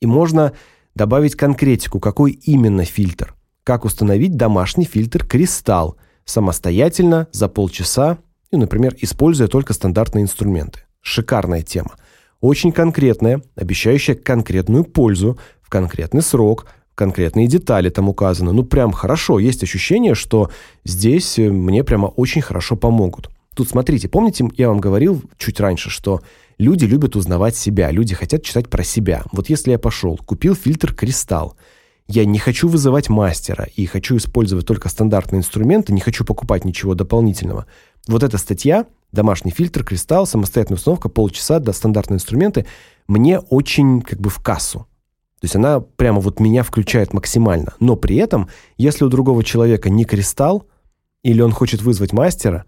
И можно добавить конкретику, какой именно фильтр. Как установить домашний фильтр Кристалл самостоятельно за полчаса, и, например, используя только стандартные инструменты. Шикарная тема очень конкретная, обещающая конкретную пользу в конкретный срок, конкретные детали там указаны. Ну прям хорошо, есть ощущение, что здесь э, мне прямо очень хорошо помогут. Тут смотрите, помните, я вам говорил чуть раньше, что люди любят узнавать себя, люди хотят читать про себя. Вот если я пошел, купил фильтр Кристалл, я не хочу вызывать мастера и хочу использовать только стандартные инструменты, не хочу покупать ничего дополнительного. Вот эта статья домашний фильтр, кристалл, самостоятельная установка, полчаса, да, стандартные инструменты, мне очень как бы в кассу. То есть она прямо вот меня включает максимально. Но при этом, если у другого человека не кристалл, или он хочет вызвать мастера,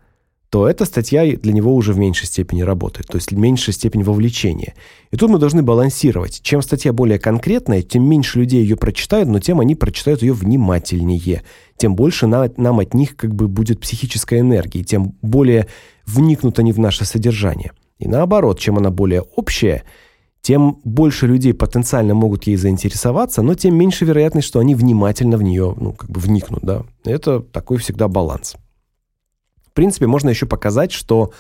то эта статья для него уже в меньшей степени работает, то есть меньшая степень вовлечения. И тут мы должны балансировать. Чем статья более конкретная, тем меньше людей ее прочитают, но тем они прочитают ее внимательнее. Тем больше на, нам от них как бы будет психической энергии, тем более вникнут они в наше содержание. И наоборот, чем она более общая, тем больше людей потенциально могут ей заинтересоваться, но тем меньше вероятность, что они внимательно в нее, ну, как бы вникнут, да. Это такой всегда баланс. Принципе, можно еще показать, что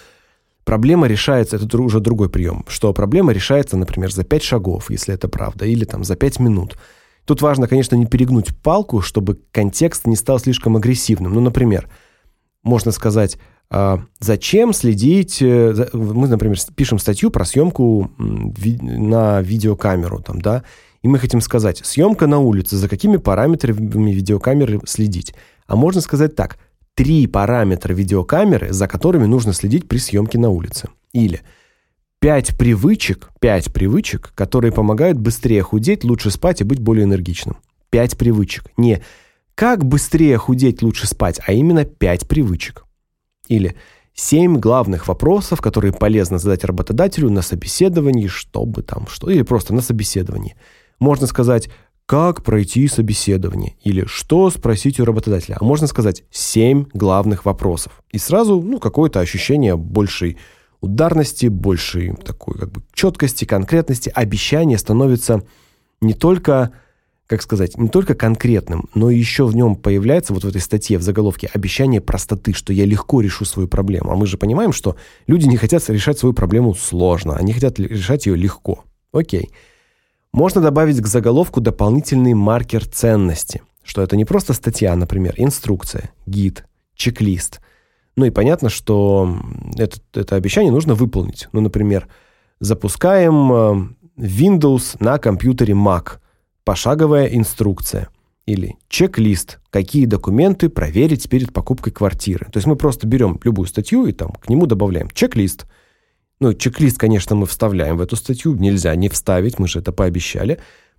проблема решается, это уже другой прием, что проблема решается, например, за 5 шагов, если это правда, или там за 5 минут. Тут важно, конечно, не перегнуть палку, чтобы контекст не стал слишком агрессивным. Ну, например, можно сказать, а, зачем следить, э, мы, например, пишем статью про съемку на видеокамеру, там, да, и мы хотим сказать, съемка на улице, за какими параметрами видеокамеры следить. А можно сказать так – три параметра видеокамеры, за которыми нужно следить при съемке на улице. Или пять привычек, пять привычек, которые помогают быстрее худеть, лучше спать и быть более энергичным. Пять привычек. Не как быстрее худеть, лучше спать, а именно пять привычек. Или семь главных вопросов, которые полезно задать работодателю на собеседовании, чтобы там что, или просто на собеседовании. Можно сказать, как пройти собеседование или что спросить у работодателя. А можно сказать семь главных вопросов. И сразу, ну, какое-то ощущение большей ударности, большей такой как бы четкости, конкретности, обещание становится не только, как сказать, не только конкретным, но еще в нем появляется вот в этой статье в заголовке обещание простоты, что я легко решу свою проблему. А мы же понимаем, что люди не хотят решать свою проблему сложно, они хотят решать ее легко. О'кей. Можно добавить к заголовку дополнительный маркер ценности, что это не просто статья, например, инструкция, гид, чек-лист. Ну и понятно, что это это обещание нужно выполнить. Ну, например, запускаем э, Windows на компьютере Mac. Пошаговая инструкция или чек-лист, какие документы проверить перед покупкой квартиры. То есть мы просто берем любую статью и там к нему добавляем чек-лист. Ну, чек-лист, конечно, мы вставляем в эту статью, нельзя не вставить, мы же это пообещали.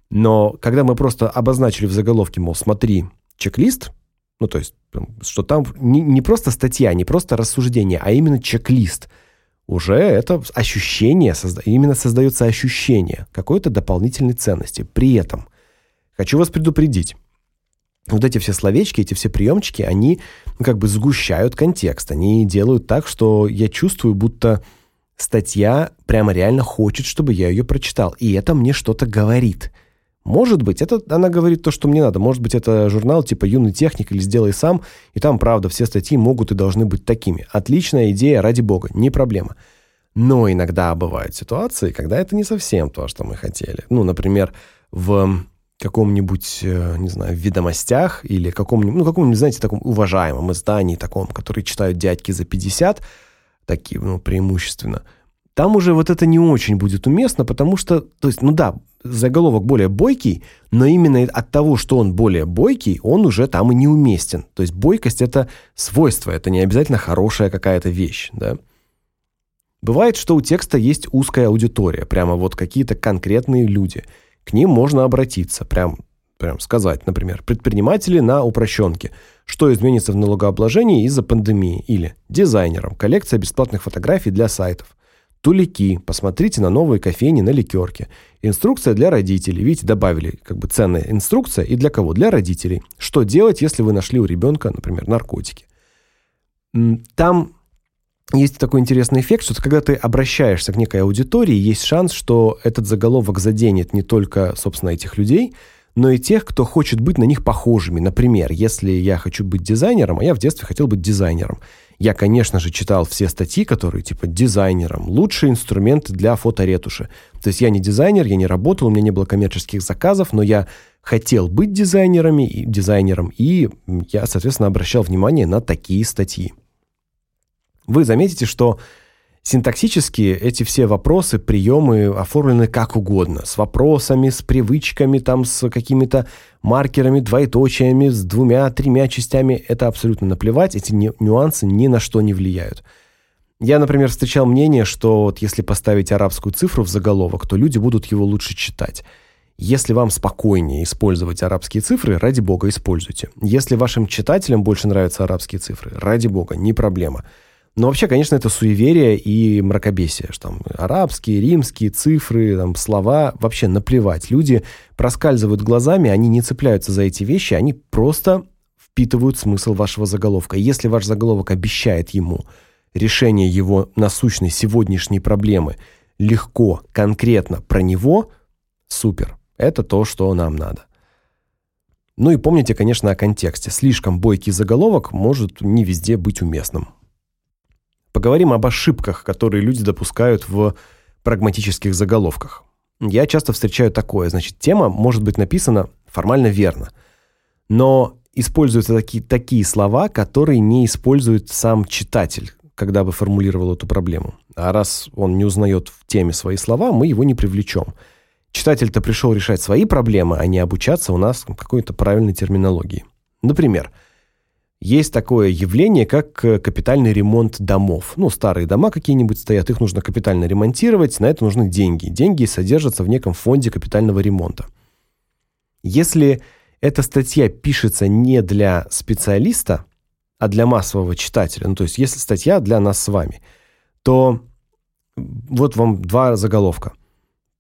Но когда мы просто обозначили в заголовке, мол, смотри, чек-лист, ну, то есть, что там не, не просто статья, не просто рассуждение, а именно чек-лист, уже это ощущение, созда, именно создается ощущение какой-то дополнительной ценности. При этом хочу вас предупредить, вот эти все словечки, эти все приемчики, они ну, как бы сгущают контекст. Они делают так, что я чувствую, будто статья прямо реально хочет, чтобы я ее прочитал, и это мне что-то говорит. Может быть, это она говорит то, что мне надо. Может быть, это журнал типа Юный техник или Сделай сам, и там, правда, все статьи могут и должны быть такими. Отличная идея, ради бога, не проблема. Но иногда бывают ситуации, когда это не совсем то, что мы хотели. Ну, например, в каком-нибудь, э, не знаю, в ведомостях или каком-нибудь, ну, каком-нибудь, знаете, таком уважаемом издании таком, который читают дядьки за 50, такие, ну, преимущественно, там уже вот это не очень будет уместно, потому что, то есть, ну да, заголовок более бойкий, но именно от того, что он более бойкий, он уже там и не уместен. То есть бойкость это свойство, это не обязательно хорошая какая-то вещь, да? Бывает, что у текста есть узкая аудитория, прямо вот какие-то конкретные люди. К ним можно обратиться, прям прям сказать, например, предприниматели на упрощенке, что изменится в налогообложении из-за пандемии, или дизайнерам, коллекция бесплатных фотографий для сайтов. Тулики, посмотрите на новые кофейни на Ликерке. Инструкция для родителей. Видите, добавили как бы ценная инструкция и для кого? Для родителей. Что делать, если вы нашли у ребенка, например, наркотики? Там есть такой интересный эффект, что когда ты обращаешься к некой аудитории, есть шанс, что этот заголовок заденет не только, собственно, этих людей, но и тех, кто хочет быть на них похожими. Например, если я хочу быть дизайнером, а я в детстве хотел быть дизайнером, я, конечно же, читал все статьи, которые типа дизайнером, лучшие инструменты для фоторетуши. То есть я не дизайнер, я не работал, у меня не было коммерческих заказов, но я хотел быть дизайнерами и дизайнером, и я, соответственно, обращал внимание на такие статьи. Вы заметите, что Синтаксически эти все вопросы, приемы оформлены как угодно, с вопросами, с привычками, там с какими-то маркерами, двоеточиями, с двумя, тремя частями. Это абсолютно наплевать, эти нюансы ни на что не влияют. Я, например, встречал мнение, что вот если поставить арабскую цифру в заголовок, то люди будут его лучше читать. Если вам спокойнее использовать арабские цифры, ради бога, используйте. Если вашим читателям больше нравятся арабские цифры, ради бога, не проблема. Но вообще, конечно, это суеверие и мракобесие, что там арабские, римские цифры, там слова, вообще наплевать. Люди проскальзывают глазами, они не цепляются за эти вещи, они просто впитывают смысл вашего заголовка. Если ваш заголовок обещает ему решение его насущной сегодняшней проблемы легко, конкретно про него, супер. Это то, что нам надо. Ну и помните, конечно, о контексте. Слишком бойкий заголовок может не везде быть уместным. Поговорим об ошибках, которые люди допускают в прагматических заголовках. Я часто встречаю такое, значит, тема может быть написана формально верно, но используются такие такие слова, которые не использует сам читатель, когда бы формулировал эту проблему. А раз он не узнает в теме свои слова, мы его не привлечем. Читатель-то пришел решать свои проблемы, а не обучаться у нас какой-то правильной терминологии. Например, есть такое явление, как э, капитальный ремонт домов. Ну, старые дома какие-нибудь стоят, их нужно капитально ремонтировать, на это нужны деньги. Деньги содержатся в неком фонде капитального ремонта. Если эта статья пишется не для специалиста, а для массового читателя, ну, то есть если статья для нас с вами, то вот вам два заголовка.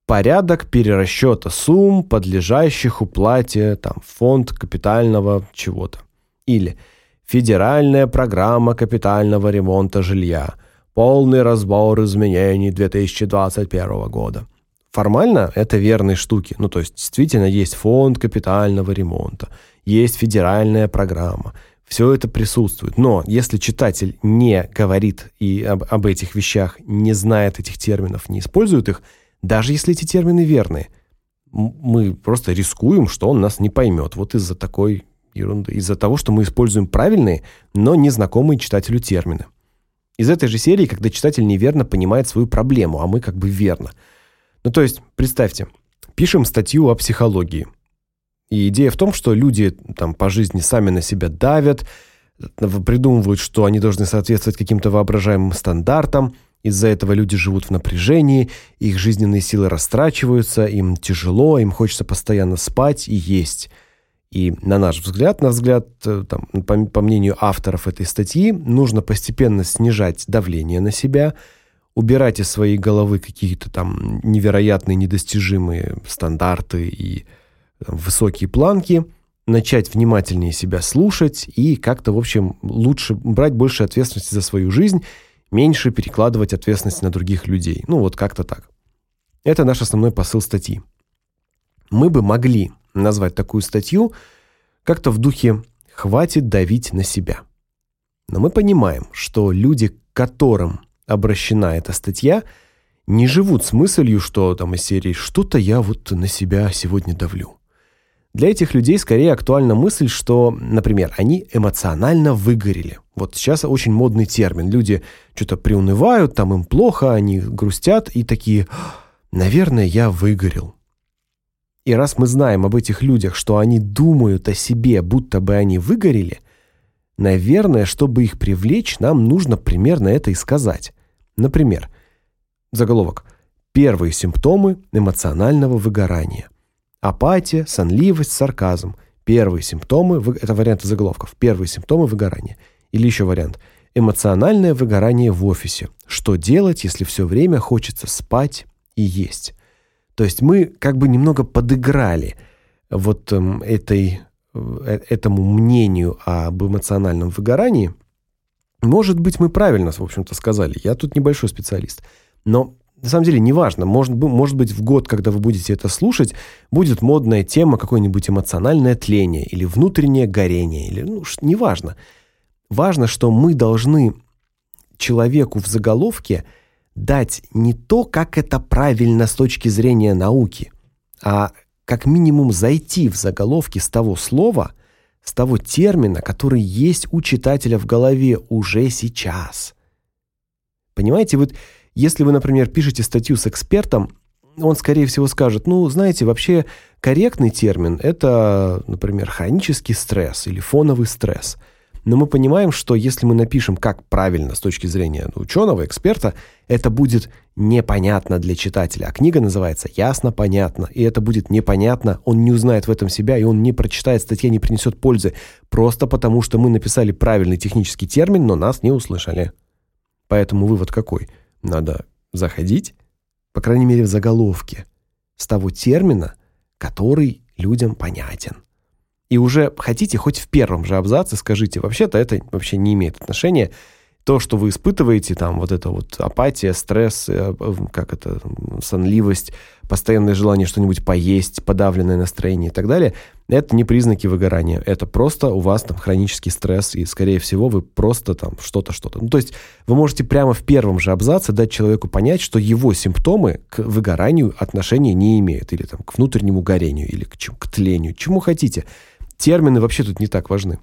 порядок перерасчета сумм, подлежащих уплате, там, фонд капитального чего-то. Или федеральная программа капитального ремонта жилья, полный разбор изменений 2021 года. Формально это верные штуки. Ну, то есть, действительно, есть фонд капитального ремонта, есть федеральная программа. Все это присутствует. Но если читатель не говорит и об, об этих вещах, не знает этих терминов, не использует их, даже если эти термины верные, мы просто рискуем, что он нас не поймет. Вот из-за такой ерунды, из-за того, что мы используем правильные, но незнакомые читателю термины. Из этой же серии, когда читатель неверно понимает свою проблему, а мы как бы верно – ну, то есть, представьте, пишем статью о психологии. И идея в том, что люди там по жизни сами на себя давят, придумывают, что они должны соответствовать каким-то воображаемым стандартам. Из-за этого люди живут в напряжении, их жизненные силы растрачиваются, им тяжело, им хочется постоянно спать и есть. И на наш взгляд, на взгляд э, там по, по мнению авторов этой статьи, нужно постепенно снижать давление на себя, убирать из своей головы какие-то там невероятные, недостижимые стандарты и там, высокие планки, начать внимательнее себя слушать и как-то, в общем, лучше брать больше ответственности за свою жизнь, меньше перекладывать ответственность на других людей. Ну, вот как-то так. Это наш основной посыл статьи. Мы бы могли назвать такую статью как-то в духе «хватит давить на себя». Но мы понимаем, что люди, которым обращена эта статья, не живут с мыслью, что там из серии что-то я вот на себя сегодня давлю. Для этих людей скорее актуальна мысль, что, например, они эмоционально выгорели. Вот сейчас очень модный термин. Люди что-то приунывают, там им плохо, они грустят и такие: "Наверное, я выгорел". И раз мы знаем об этих людях, что они думают о себе, будто бы они выгорели, наверное, чтобы их привлечь, нам нужно примерно это и сказать. Например, заголовок Первые симптомы эмоционального выгорания. Апатия, сонливость, сарказм. Первые симптомы это варианты заголовков. Первые симптомы выгорания. Или еще вариант эмоциональное выгорание в офисе. Что делать, если все время хочется спать и есть? То есть мы как бы немного подыграли вот эм, этой э, этому мнению об эмоциональном выгорании может быть, мы правильно, в общем-то, сказали. Я тут небольшой специалист. Но на самом деле неважно. Может, может быть, в год, когда вы будете это слушать, будет модная тема какое-нибудь эмоциональное тление или внутреннее горение, или ну, неважно. Важно, что мы должны человеку в заголовке дать не то, как это правильно с точки зрения науки, а как минимум зайти в заголовки с того слова, с того термина, который есть у читателя в голове уже сейчас. Понимаете, вот если вы, например, пишете статью с экспертом, он скорее всего скажет: "Ну, знаете, вообще корректный термин это, например, хронический стресс или фоновый стресс". Но мы понимаем, что если мы напишем как правильно с точки зрения ученого, эксперта, это будет непонятно для читателя. А книга называется «Ясно, понятно». И это будет непонятно, он не узнает в этом себя, и он не прочитает, статья не принесет пользы. Просто потому, что мы написали правильный технический термин, но нас не услышали. Поэтому вывод какой? Надо заходить, по крайней мере в заголовке, с того термина, который людям понятен. И уже хотите хоть в первом же абзаце скажите, вообще-то это вообще не имеет отношения то, что вы испытываете, там вот это вот апатия, стресс, э, как это, сонливость, постоянное желание что-нибудь поесть, подавленное настроение и так далее, это не признаки выгорания. Это просто у вас там хронический стресс, и, скорее всего, вы просто там что-то, что-то. Ну, то есть вы можете прямо в первом же абзаце дать человеку понять, что его симптомы к выгоранию отношения не имеют, или там к внутреннему горению, или к, к тлению, чему хотите термины вообще тут не так важны.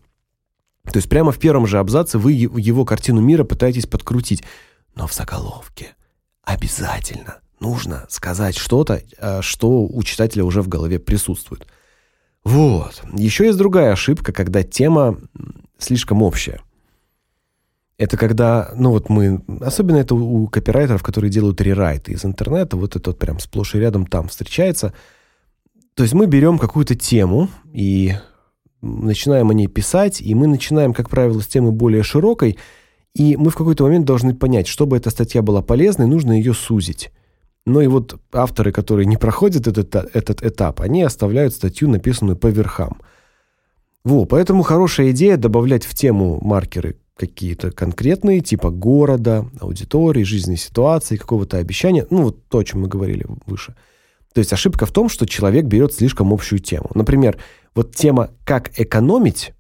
То есть прямо в первом же абзаце вы его картину мира пытаетесь подкрутить, но в заголовке обязательно нужно сказать что-то, а, что у читателя уже в голове присутствует. Вот. Еще есть другая ошибка, когда тема слишком общая. Это когда, ну вот мы, особенно это у копирайтеров, которые делают рерайты из интернета, вот это вот прям сплошь и рядом там встречается. То есть мы берем какую-то тему и начинаем о ней писать, и мы начинаем, как правило, с темы более широкой, и мы в какой-то момент должны понять, чтобы эта статья была полезной, нужно ее сузить. Ну и вот авторы, которые не проходят этот этот этап, они оставляют статью, написанную по верхам. Во, поэтому хорошая идея добавлять в тему маркеры какие-то конкретные, типа города, аудитории, жизненной ситуации, какого-то обещания, ну вот то, о чем мы говорили выше. То есть ошибка в том, что человек берет слишком общую тему. Например, вот тема как экономить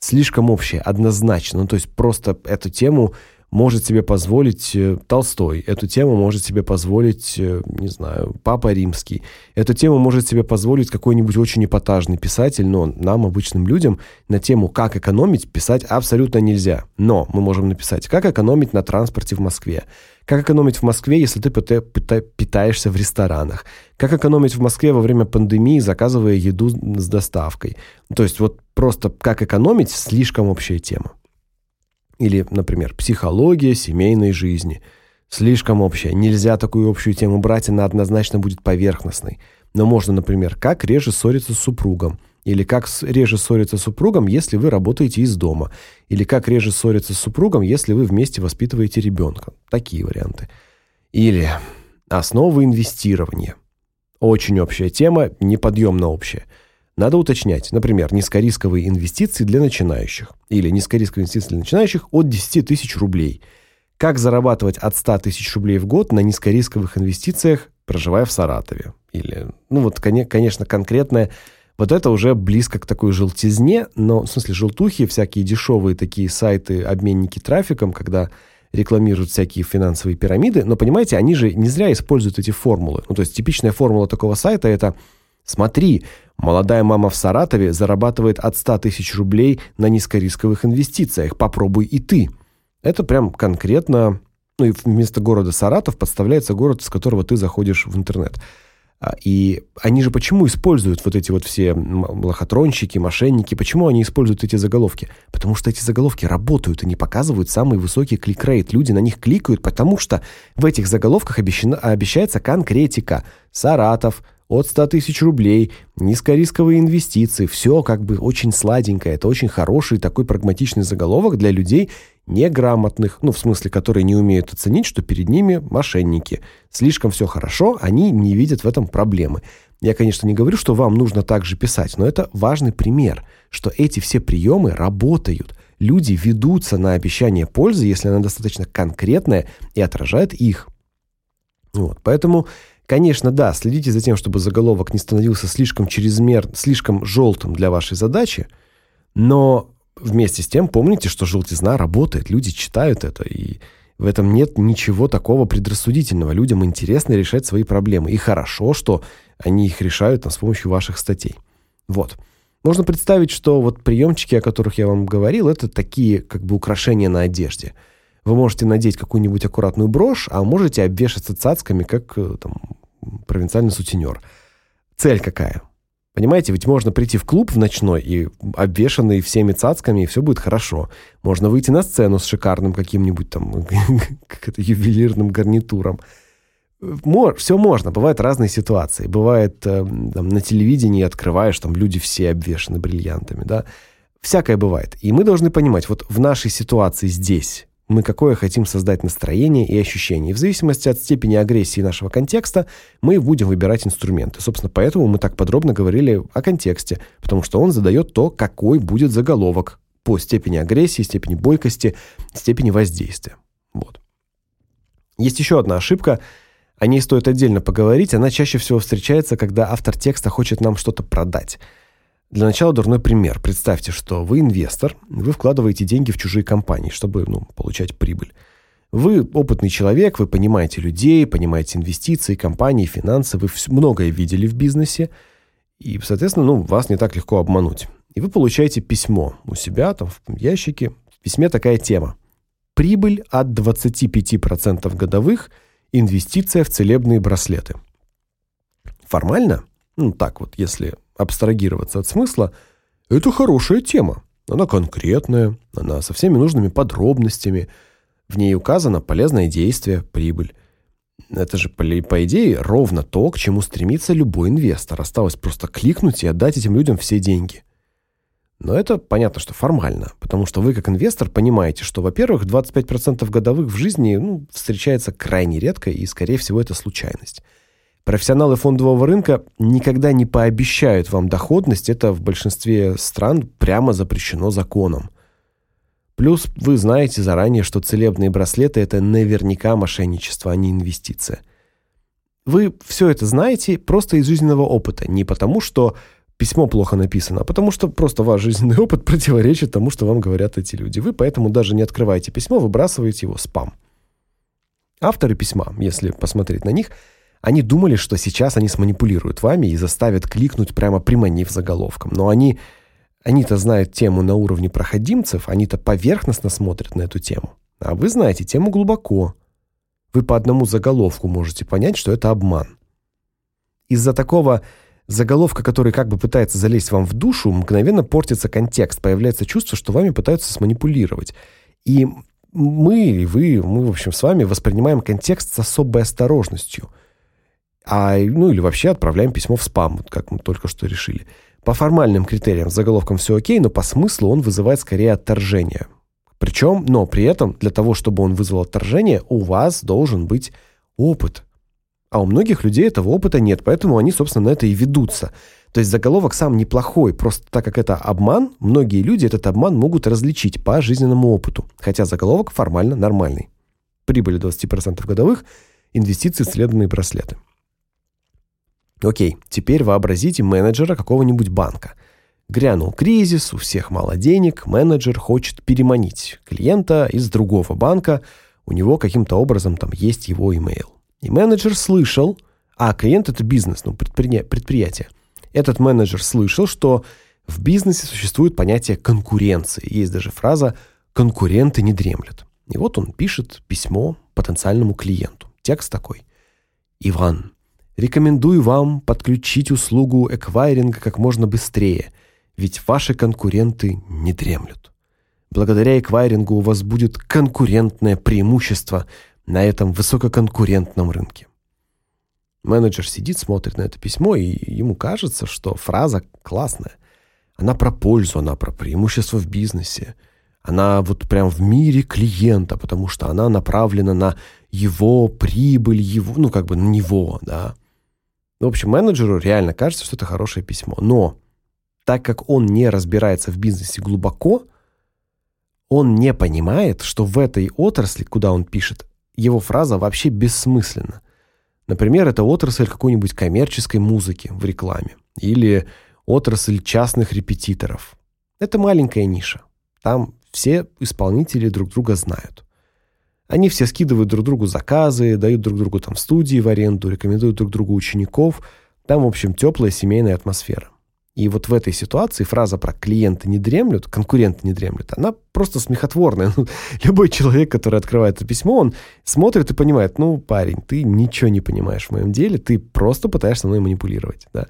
слишком общая, однозначно. Ну то есть просто эту тему может себе позволить э, Толстой, эту тему может себе позволить, э, не знаю, Папа Римский. Эту тему может себе позволить какой-нибудь очень эпатажный писатель, но нам обычным людям на тему как экономить писать абсолютно нельзя. Но мы можем написать: как экономить на транспорте в Москве. Как экономить в Москве, если ты питаешься в ресторанах? Как экономить в Москве во время пандемии, заказывая еду с доставкой? То есть вот просто как экономить слишком общая тема. Или, например, психология семейной жизни. Слишком общая. Нельзя такую общую тему брать, она однозначно будет поверхностной. Но можно, например, как реже ссориться с супругом, или как реже ссориться с супругом, если вы работаете из дома, или как реже ссориться с супругом, если вы вместе воспитываете ребенка. Такие варианты. Или основы инвестирования. Очень общая тема, неподъемно общая. Надо уточнять, например, низкорисковые инвестиции для начинающих или низкорисковые инвестиции для начинающих от 10 тысяч рублей. Как зарабатывать от 100 тысяч рублей в год на низкорисковых инвестициях, проживая в Саратове? Или, ну вот, конечно, конкретное, вот это уже близко к такой желтизне, но, в смысле, желтухи, всякие дешевые такие сайты, обменники трафиком, когда рекламируют всякие финансовые пирамиды, но, понимаете, они же не зря используют эти формулы. Ну, то есть типичная формула такого сайта – это «Смотри, Молодая мама в Саратове зарабатывает от 100 тысяч рублей на низкорисковых инвестициях. Попробуй и ты. Это прям конкретно, ну и вместо города Саратов подставляется город, с которого ты заходишь в интернет. А, и они же почему используют вот эти вот все лохотронщики, мошенники, почему они используют эти заголовки? Потому что эти заголовки работают, они показывают самый высокий клик-рейт. Люди на них кликают, потому что в этих заголовках обещана, обещается конкретика. Саратов, от 100 тысяч рублей, низкорисковые инвестиции, все как бы очень сладенько. Это очень хороший такой прагматичный заголовок для людей неграмотных, ну, в смысле, которые не умеют оценить, что перед ними мошенники. Слишком все хорошо, они не видят в этом проблемы. Я, конечно, не говорю, что вам нужно так же писать, но это важный пример, что эти все приемы работают. Люди ведутся на обещание пользы, если она достаточно конкретная и отражает их. Вот. Поэтому Конечно, да, следите за тем, чтобы заголовок не становился слишком чрезмер, слишком желтым для вашей задачи, но вместе с тем помните, что желтизна работает, люди читают это, и в этом нет ничего такого предрассудительного. Людям интересно решать свои проблемы, и хорошо, что они их решают там, с помощью ваших статей. Вот. Можно представить, что вот приемчики, о которых я вам говорил, это такие как бы украшения на одежде – вы можете надеть какую-нибудь аккуратную брошь, а можете обвешаться цацками, как э, там провинциальный сутенер. Цель какая? Понимаете, ведь можно прийти в клуб в ночной и обвешанный всеми цацками, и все будет хорошо. Можно выйти на сцену с шикарным каким-нибудь там как это ювелирным гарнитуром. Мор, все можно, бывают разные ситуации. Бывает э, там, на телевидении открываешь, там люди все обвешаны бриллиантами, да? Всякое бывает. И мы должны понимать, вот в нашей ситуации здесь мы какое хотим создать настроение и ощущение. И в зависимости от степени агрессии нашего контекста мы будем выбирать инструменты. Собственно, поэтому мы так подробно говорили о контексте, потому что он задает то, какой будет заголовок по степени агрессии, степени бойкости, степени воздействия. Вот. Есть еще одна ошибка, о ней стоит отдельно поговорить. Она чаще всего встречается, когда автор текста хочет нам что-то продать. Для начала дурной пример. Представьте, что вы инвестор, вы вкладываете деньги в чужие компании, чтобы, ну, получать прибыль. Вы опытный человек, вы понимаете людей, понимаете инвестиции, компании, финансы, вы многое видели в бизнесе, и, соответственно, ну, вас не так легко обмануть. И вы получаете письмо у себя там в ящике. В письме такая тема: прибыль от 25% годовых, инвестиция в целебные браслеты. Формально, ну так вот, если абстрагироваться от смысла, это хорошая тема. Она конкретная, она со всеми нужными подробностями. В ней указано полезное действие, прибыль. Это же по, идее ровно то, к чему стремится любой инвестор. Осталось просто кликнуть и отдать этим людям все деньги. Но это понятно, что формально, потому что вы как инвестор понимаете, что, во-первых, 25% годовых в жизни, ну, встречается крайне редко и, скорее всего, это случайность. Профессионалы фондового рынка никогда не пообещают вам доходность, это в большинстве стран прямо запрещено законом. Плюс вы знаете заранее, что целебные браслеты это наверняка мошенничество, а не инвестиция. Вы все это знаете просто из жизненного опыта, не потому что письмо плохо написано, а потому что просто ваш жизненный опыт противоречит тому, что вам говорят эти люди. Вы поэтому даже не открываете письмо, выбрасываете его спам. Авторы письма, если посмотреть на них, они думали, что сейчас они сманипулируют вами и заставят кликнуть прямо приманив заголовком. Но они они-то знают тему на уровне проходимцев, они-то поверхностно смотрят на эту тему. А вы знаете тему глубоко. Вы по одному заголовку можете понять, что это обман. Из-за такого заголовка, который как бы пытается залезть вам в душу, мгновенно портится контекст, появляется чувство, что вами пытаются сманипулировать. И мы и вы, мы, в общем, с вами воспринимаем контекст с особой осторожностью. А ну или вообще отправляем письмо в спам, вот как мы только что решили. По формальным критериям с заголовком все о'кей, но по смыслу он вызывает скорее отторжение. Причем, но при этом для того, чтобы он вызвал отторжение, у вас должен быть опыт. А у многих людей этого опыта нет, поэтому они, собственно, на это и ведутся. То есть заголовок сам неплохой, просто так как это обман, многие люди этот обман могут различить по жизненному опыту, хотя заголовок формально нормальный. Прибыль 20% годовых, инвестиции в следственные браслеты. Окей, теперь вообразите менеджера какого-нибудь банка. Грянул кризис, у всех мало денег, менеджер хочет переманить клиента из другого банка, у него каким-то образом там есть его имейл. И менеджер слышал, а клиент это бизнес, ну, предприятие. Этот менеджер слышал, что в бизнесе существует понятие конкуренции. Есть даже фраза конкуренты не дремлют. И вот он пишет письмо потенциальному клиенту. Текст такой: Иван, рекомендую вам подключить услугу эквайринга как можно быстрее, ведь ваши конкуренты не дремлют. Благодаря эквайрингу у вас будет конкурентное преимущество на этом высококонкурентном рынке. Менеджер сидит, смотрит на это письмо, и ему кажется, что фраза классная. Она про пользу, она про преимущество в бизнесе. Она вот прям в мире клиента, потому что она направлена на его прибыль, его, ну как бы на него, да. В общем, менеджеру реально кажется, что это хорошее письмо. Но так как он не разбирается в бизнесе глубоко, он не понимает, что в этой отрасли, куда он пишет, его фраза вообще бессмысленна. Например, это отрасль какой-нибудь коммерческой музыки в рекламе или отрасль частных репетиторов. Это маленькая ниша. Там все исполнители друг друга знают. Они все скидывают друг другу заказы, дают друг другу там студии в аренду, рекомендуют друг другу учеников. Там, в общем, теплая семейная атмосфера. И вот в этой ситуации фраза про клиенты не дремлют, конкуренты не дремлют, она просто смехотворная. Ну, любой человек, который открывает это письмо, он смотрит и понимает, ну, парень, ты ничего не понимаешь в моем деле, ты просто пытаешься мной манипулировать, да.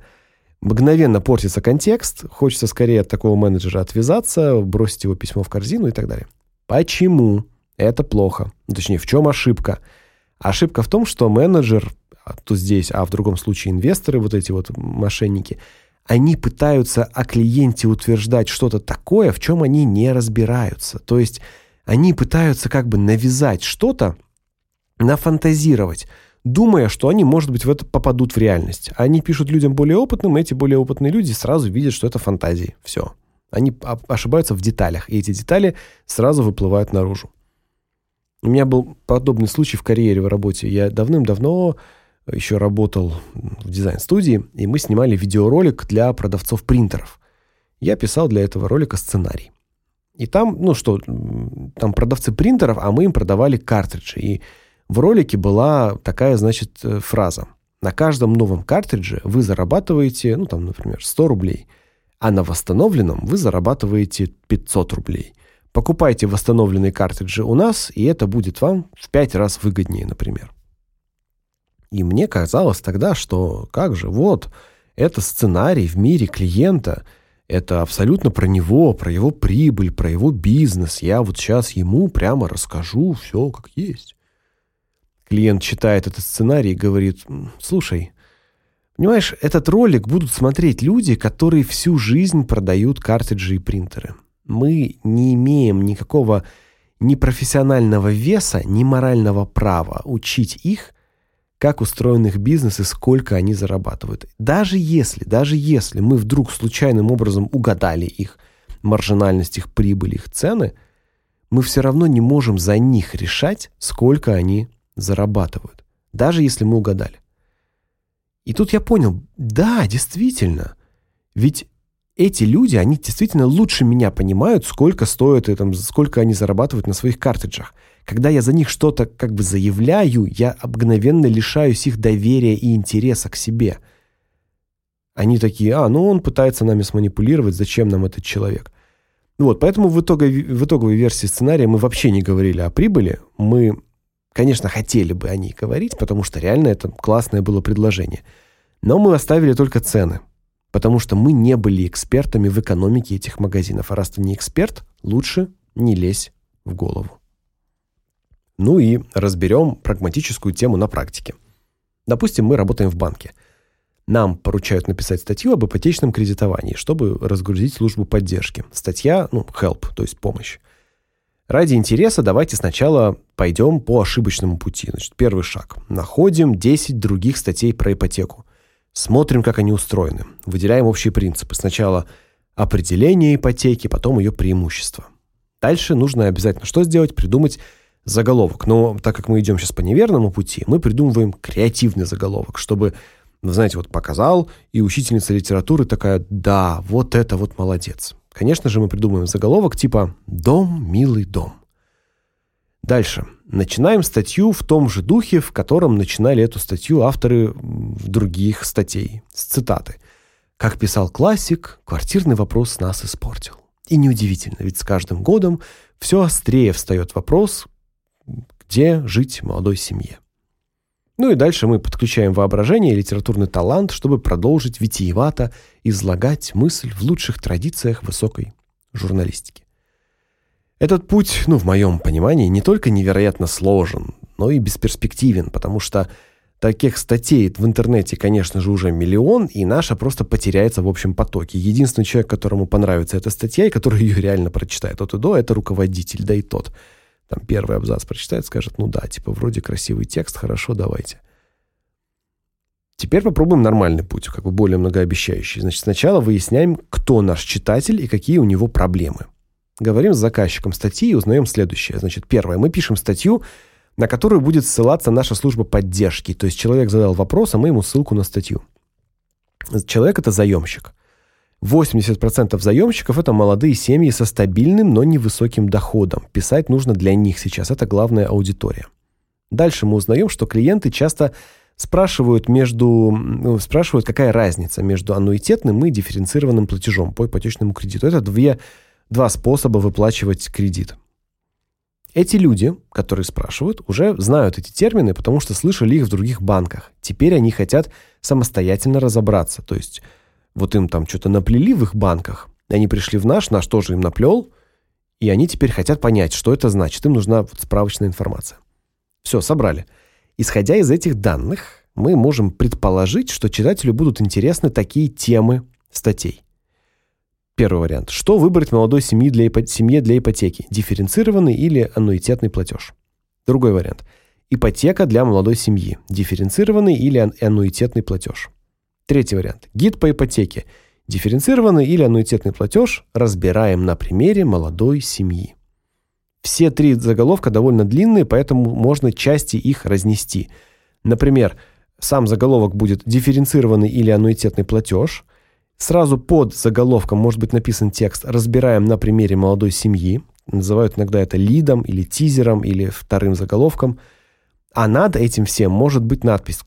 Мгновенно портится контекст, хочется скорее от такого менеджера отвязаться, бросить его письмо в корзину и так далее. Почему это плохо? Точнее, в чем ошибка? Ошибка в том, что менеджер, а то здесь, а в другом случае инвесторы, вот эти вот мошенники – они пытаются о клиенте утверждать что-то такое, в чем они не разбираются. То есть они пытаются как бы навязать что-то, нафантазировать, думая, что они, может быть, в это попадут в реальность. Они пишут людям более опытным, эти более опытные люди сразу видят, что это фантазии. Все. Они ошибаются в деталях, и эти детали сразу выплывают наружу. У меня был подобный случай в карьере в работе. Я давным-давно еще работал в дизайн-студии, и мы снимали видеоролик для продавцов принтеров. Я писал для этого ролика сценарий. И там, ну что, там продавцы принтеров, а мы им продавали картриджи. И в ролике была такая, значит, э, фраза. На каждом новом картридже вы зарабатываете, ну там, например, 100 рублей, а на восстановленном вы зарабатываете 500 рублей. Покупайте восстановленные картриджи у нас, и это будет вам в 5 раз выгоднее, например. И мне казалось тогда, что как же, вот, это сценарий в мире клиента, это абсолютно про него, про его прибыль, про его бизнес. Я вот сейчас ему прямо расскажу все как есть. Клиент читает этот сценарий и говорит: "Слушай, Понимаешь, этот ролик будут смотреть люди, которые всю жизнь продают картриджи и принтеры. Мы не имеем никакого ни профессионального веса, ни морального права учить их, как устроен их бизнес и сколько они зарабатывают. Даже если, даже если мы вдруг случайным образом угадали их маржинальность, их прибыль, их цены, мы все равно не можем за них решать, сколько они зарабатывают, даже если мы угадали. И тут я понял, да, действительно. Ведь эти люди, они действительно лучше меня понимают, сколько стоит и там сколько они зарабатывают на своих картриджах. Когда я за них что-то как бы заявляю, я мгновенно лишаюсь их доверия и интереса к себе. Они такие: "А, ну он пытается нами сманипулировать, зачем нам этот человек?" Вот, поэтому в итоге в итоговой версии сценария мы вообще не говорили о прибыли. Мы, конечно, хотели бы о ней говорить, потому что реально это классное было предложение. Но мы оставили только цены, потому что мы не были экспертами в экономике этих магазинов. А раз ты не эксперт, лучше не лезь в голову. Ну и разберем прагматическую тему на практике. Допустим, мы работаем в банке. Нам поручают написать статью об ипотечном кредитовании, чтобы разгрузить службу поддержки. Статья, ну, help, то есть помощь. Ради интереса давайте сначала пойдем по ошибочному пути. Значит, первый шаг. Находим 10 других статей про ипотеку. Смотрим, как они устроены. Выделяем общие принципы. Сначала определение ипотеки, потом ее преимущества. Дальше нужно обязательно что сделать? Придумать заголовок. Но так как мы идем сейчас по неверному пути, мы придумываем креативный заголовок, чтобы, вы знаете, вот показал, и учительница литературы такая: "Да, вот это вот молодец". Конечно же, мы придумаем заголовок типа "Дом, милый дом". Дальше. Начинаем статью в том же духе, в котором начинали эту статью авторы других статей, с цитаты. Как писал классик, квартирный вопрос нас испортил. И неудивительно, ведь с каждым годом все острее встает вопрос, где жить молодой семье. Ну и дальше мы подключаем воображение и литературный талант, чтобы продолжить витиевато излагать мысль в лучших традициях высокой журналистики. Этот путь, ну, в моем понимании, не только невероятно сложен, но и бесперспективен, потому что таких статей в интернете, конечно же, уже миллион, и наша просто потеряется в общем потоке. Единственный человек, которому понравится эта статья и который ее реально прочитает от и до, это руководитель, да и тот – там первый абзац прочитает, скажет: "Ну да, типа вроде красивый текст, хорошо, давайте". Теперь попробуем нормальный путь, как бы более многообещающий. Значит, сначала выясняем, кто наш читатель и какие у него проблемы. Говорим с заказчиком статьи и узнаем следующее. Значит, первое, мы пишем статью, на которую будет ссылаться наша служба поддержки. То есть человек задал вопрос, а мы ему ссылку на статью. Человек это заемщик. 80% заемщиков это молодые семьи со стабильным, но невысоким доходом. Писать нужно для них сейчас, это главная аудитория. Дальше мы узнаем, что клиенты часто спрашивают между ну, спрашивают, какая разница между аннуитетным и дифференцированным платежом по ипотечному кредиту. Это две два способа выплачивать кредит. Эти люди, которые спрашивают, уже знают эти термины, потому что слышали их в других банках. Теперь они хотят самостоятельно разобраться, то есть вот им там что-то наплели в их банках, они пришли в наш, наш тоже им наплел, и они теперь хотят понять, что это значит. Им нужна вот справочная информация. Все, собрали. Исходя из этих данных, мы можем предположить, что читателю будут интересны такие темы статей. Первый вариант. Что выбрать молодой семье для семье для ипотеки? Дифференцированный или аннуитетный платеж? Другой вариант. Ипотека для молодой семьи. Дифференцированный или аннуитетный платеж? Третий вариант. Гид по ипотеке. Дифференцированный или аннуитетный платеж разбираем на примере молодой семьи. Все три заголовка довольно длинные, поэтому можно части их разнести. Например, сам заголовок будет дифференцированный или аннуитетный платеж. Сразу под заголовком может быть написан текст «Разбираем на примере молодой семьи». Называют иногда это лидом или тизером или вторым заголовком. А над этим всем может быть надпись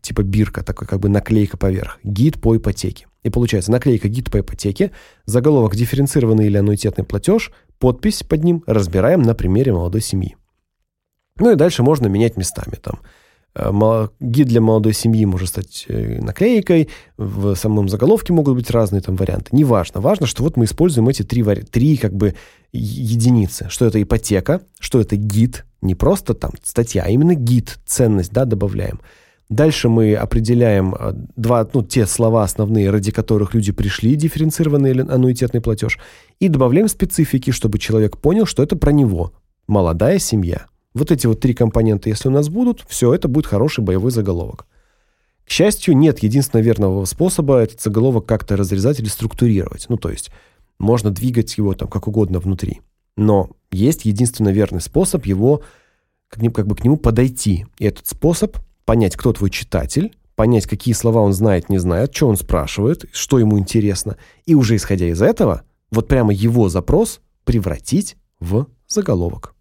типа бирка, такой как бы наклейка поверх. Гид по ипотеке. И получается наклейка гид по ипотеке, заголовок дифференцированный или аннуитетный платеж, подпись под ним разбираем на примере молодой семьи. Ну и дальше можно менять местами там. Э, гид для молодой семьи может стать э, наклейкой, в самом заголовке могут быть разные там варианты. Неважно, важно, что вот мы используем эти три три как бы единицы, что это ипотека, что это гид, не просто там статья, а именно гид, ценность, да, добавляем. Дальше мы определяем э, два, ну, те слова основные, ради которых люди пришли, дифференцированный или аннуитетный платеж, и добавляем специфики, чтобы человек понял, что это про него. Молодая семья. Вот эти вот три компонента, если у нас будут, все, это будет хороший боевой заголовок. К счастью, нет единственного верного способа этот заголовок как-то разрезать или структурировать. Ну, то есть можно двигать его там как угодно внутри. Но есть единственно верный способ его как, как бы к нему подойти. И этот способ понять, кто твой читатель, понять, какие слова он знает, не знает, что он спрашивает, что ему интересно, и уже исходя из этого, вот прямо его запрос превратить в заголовок.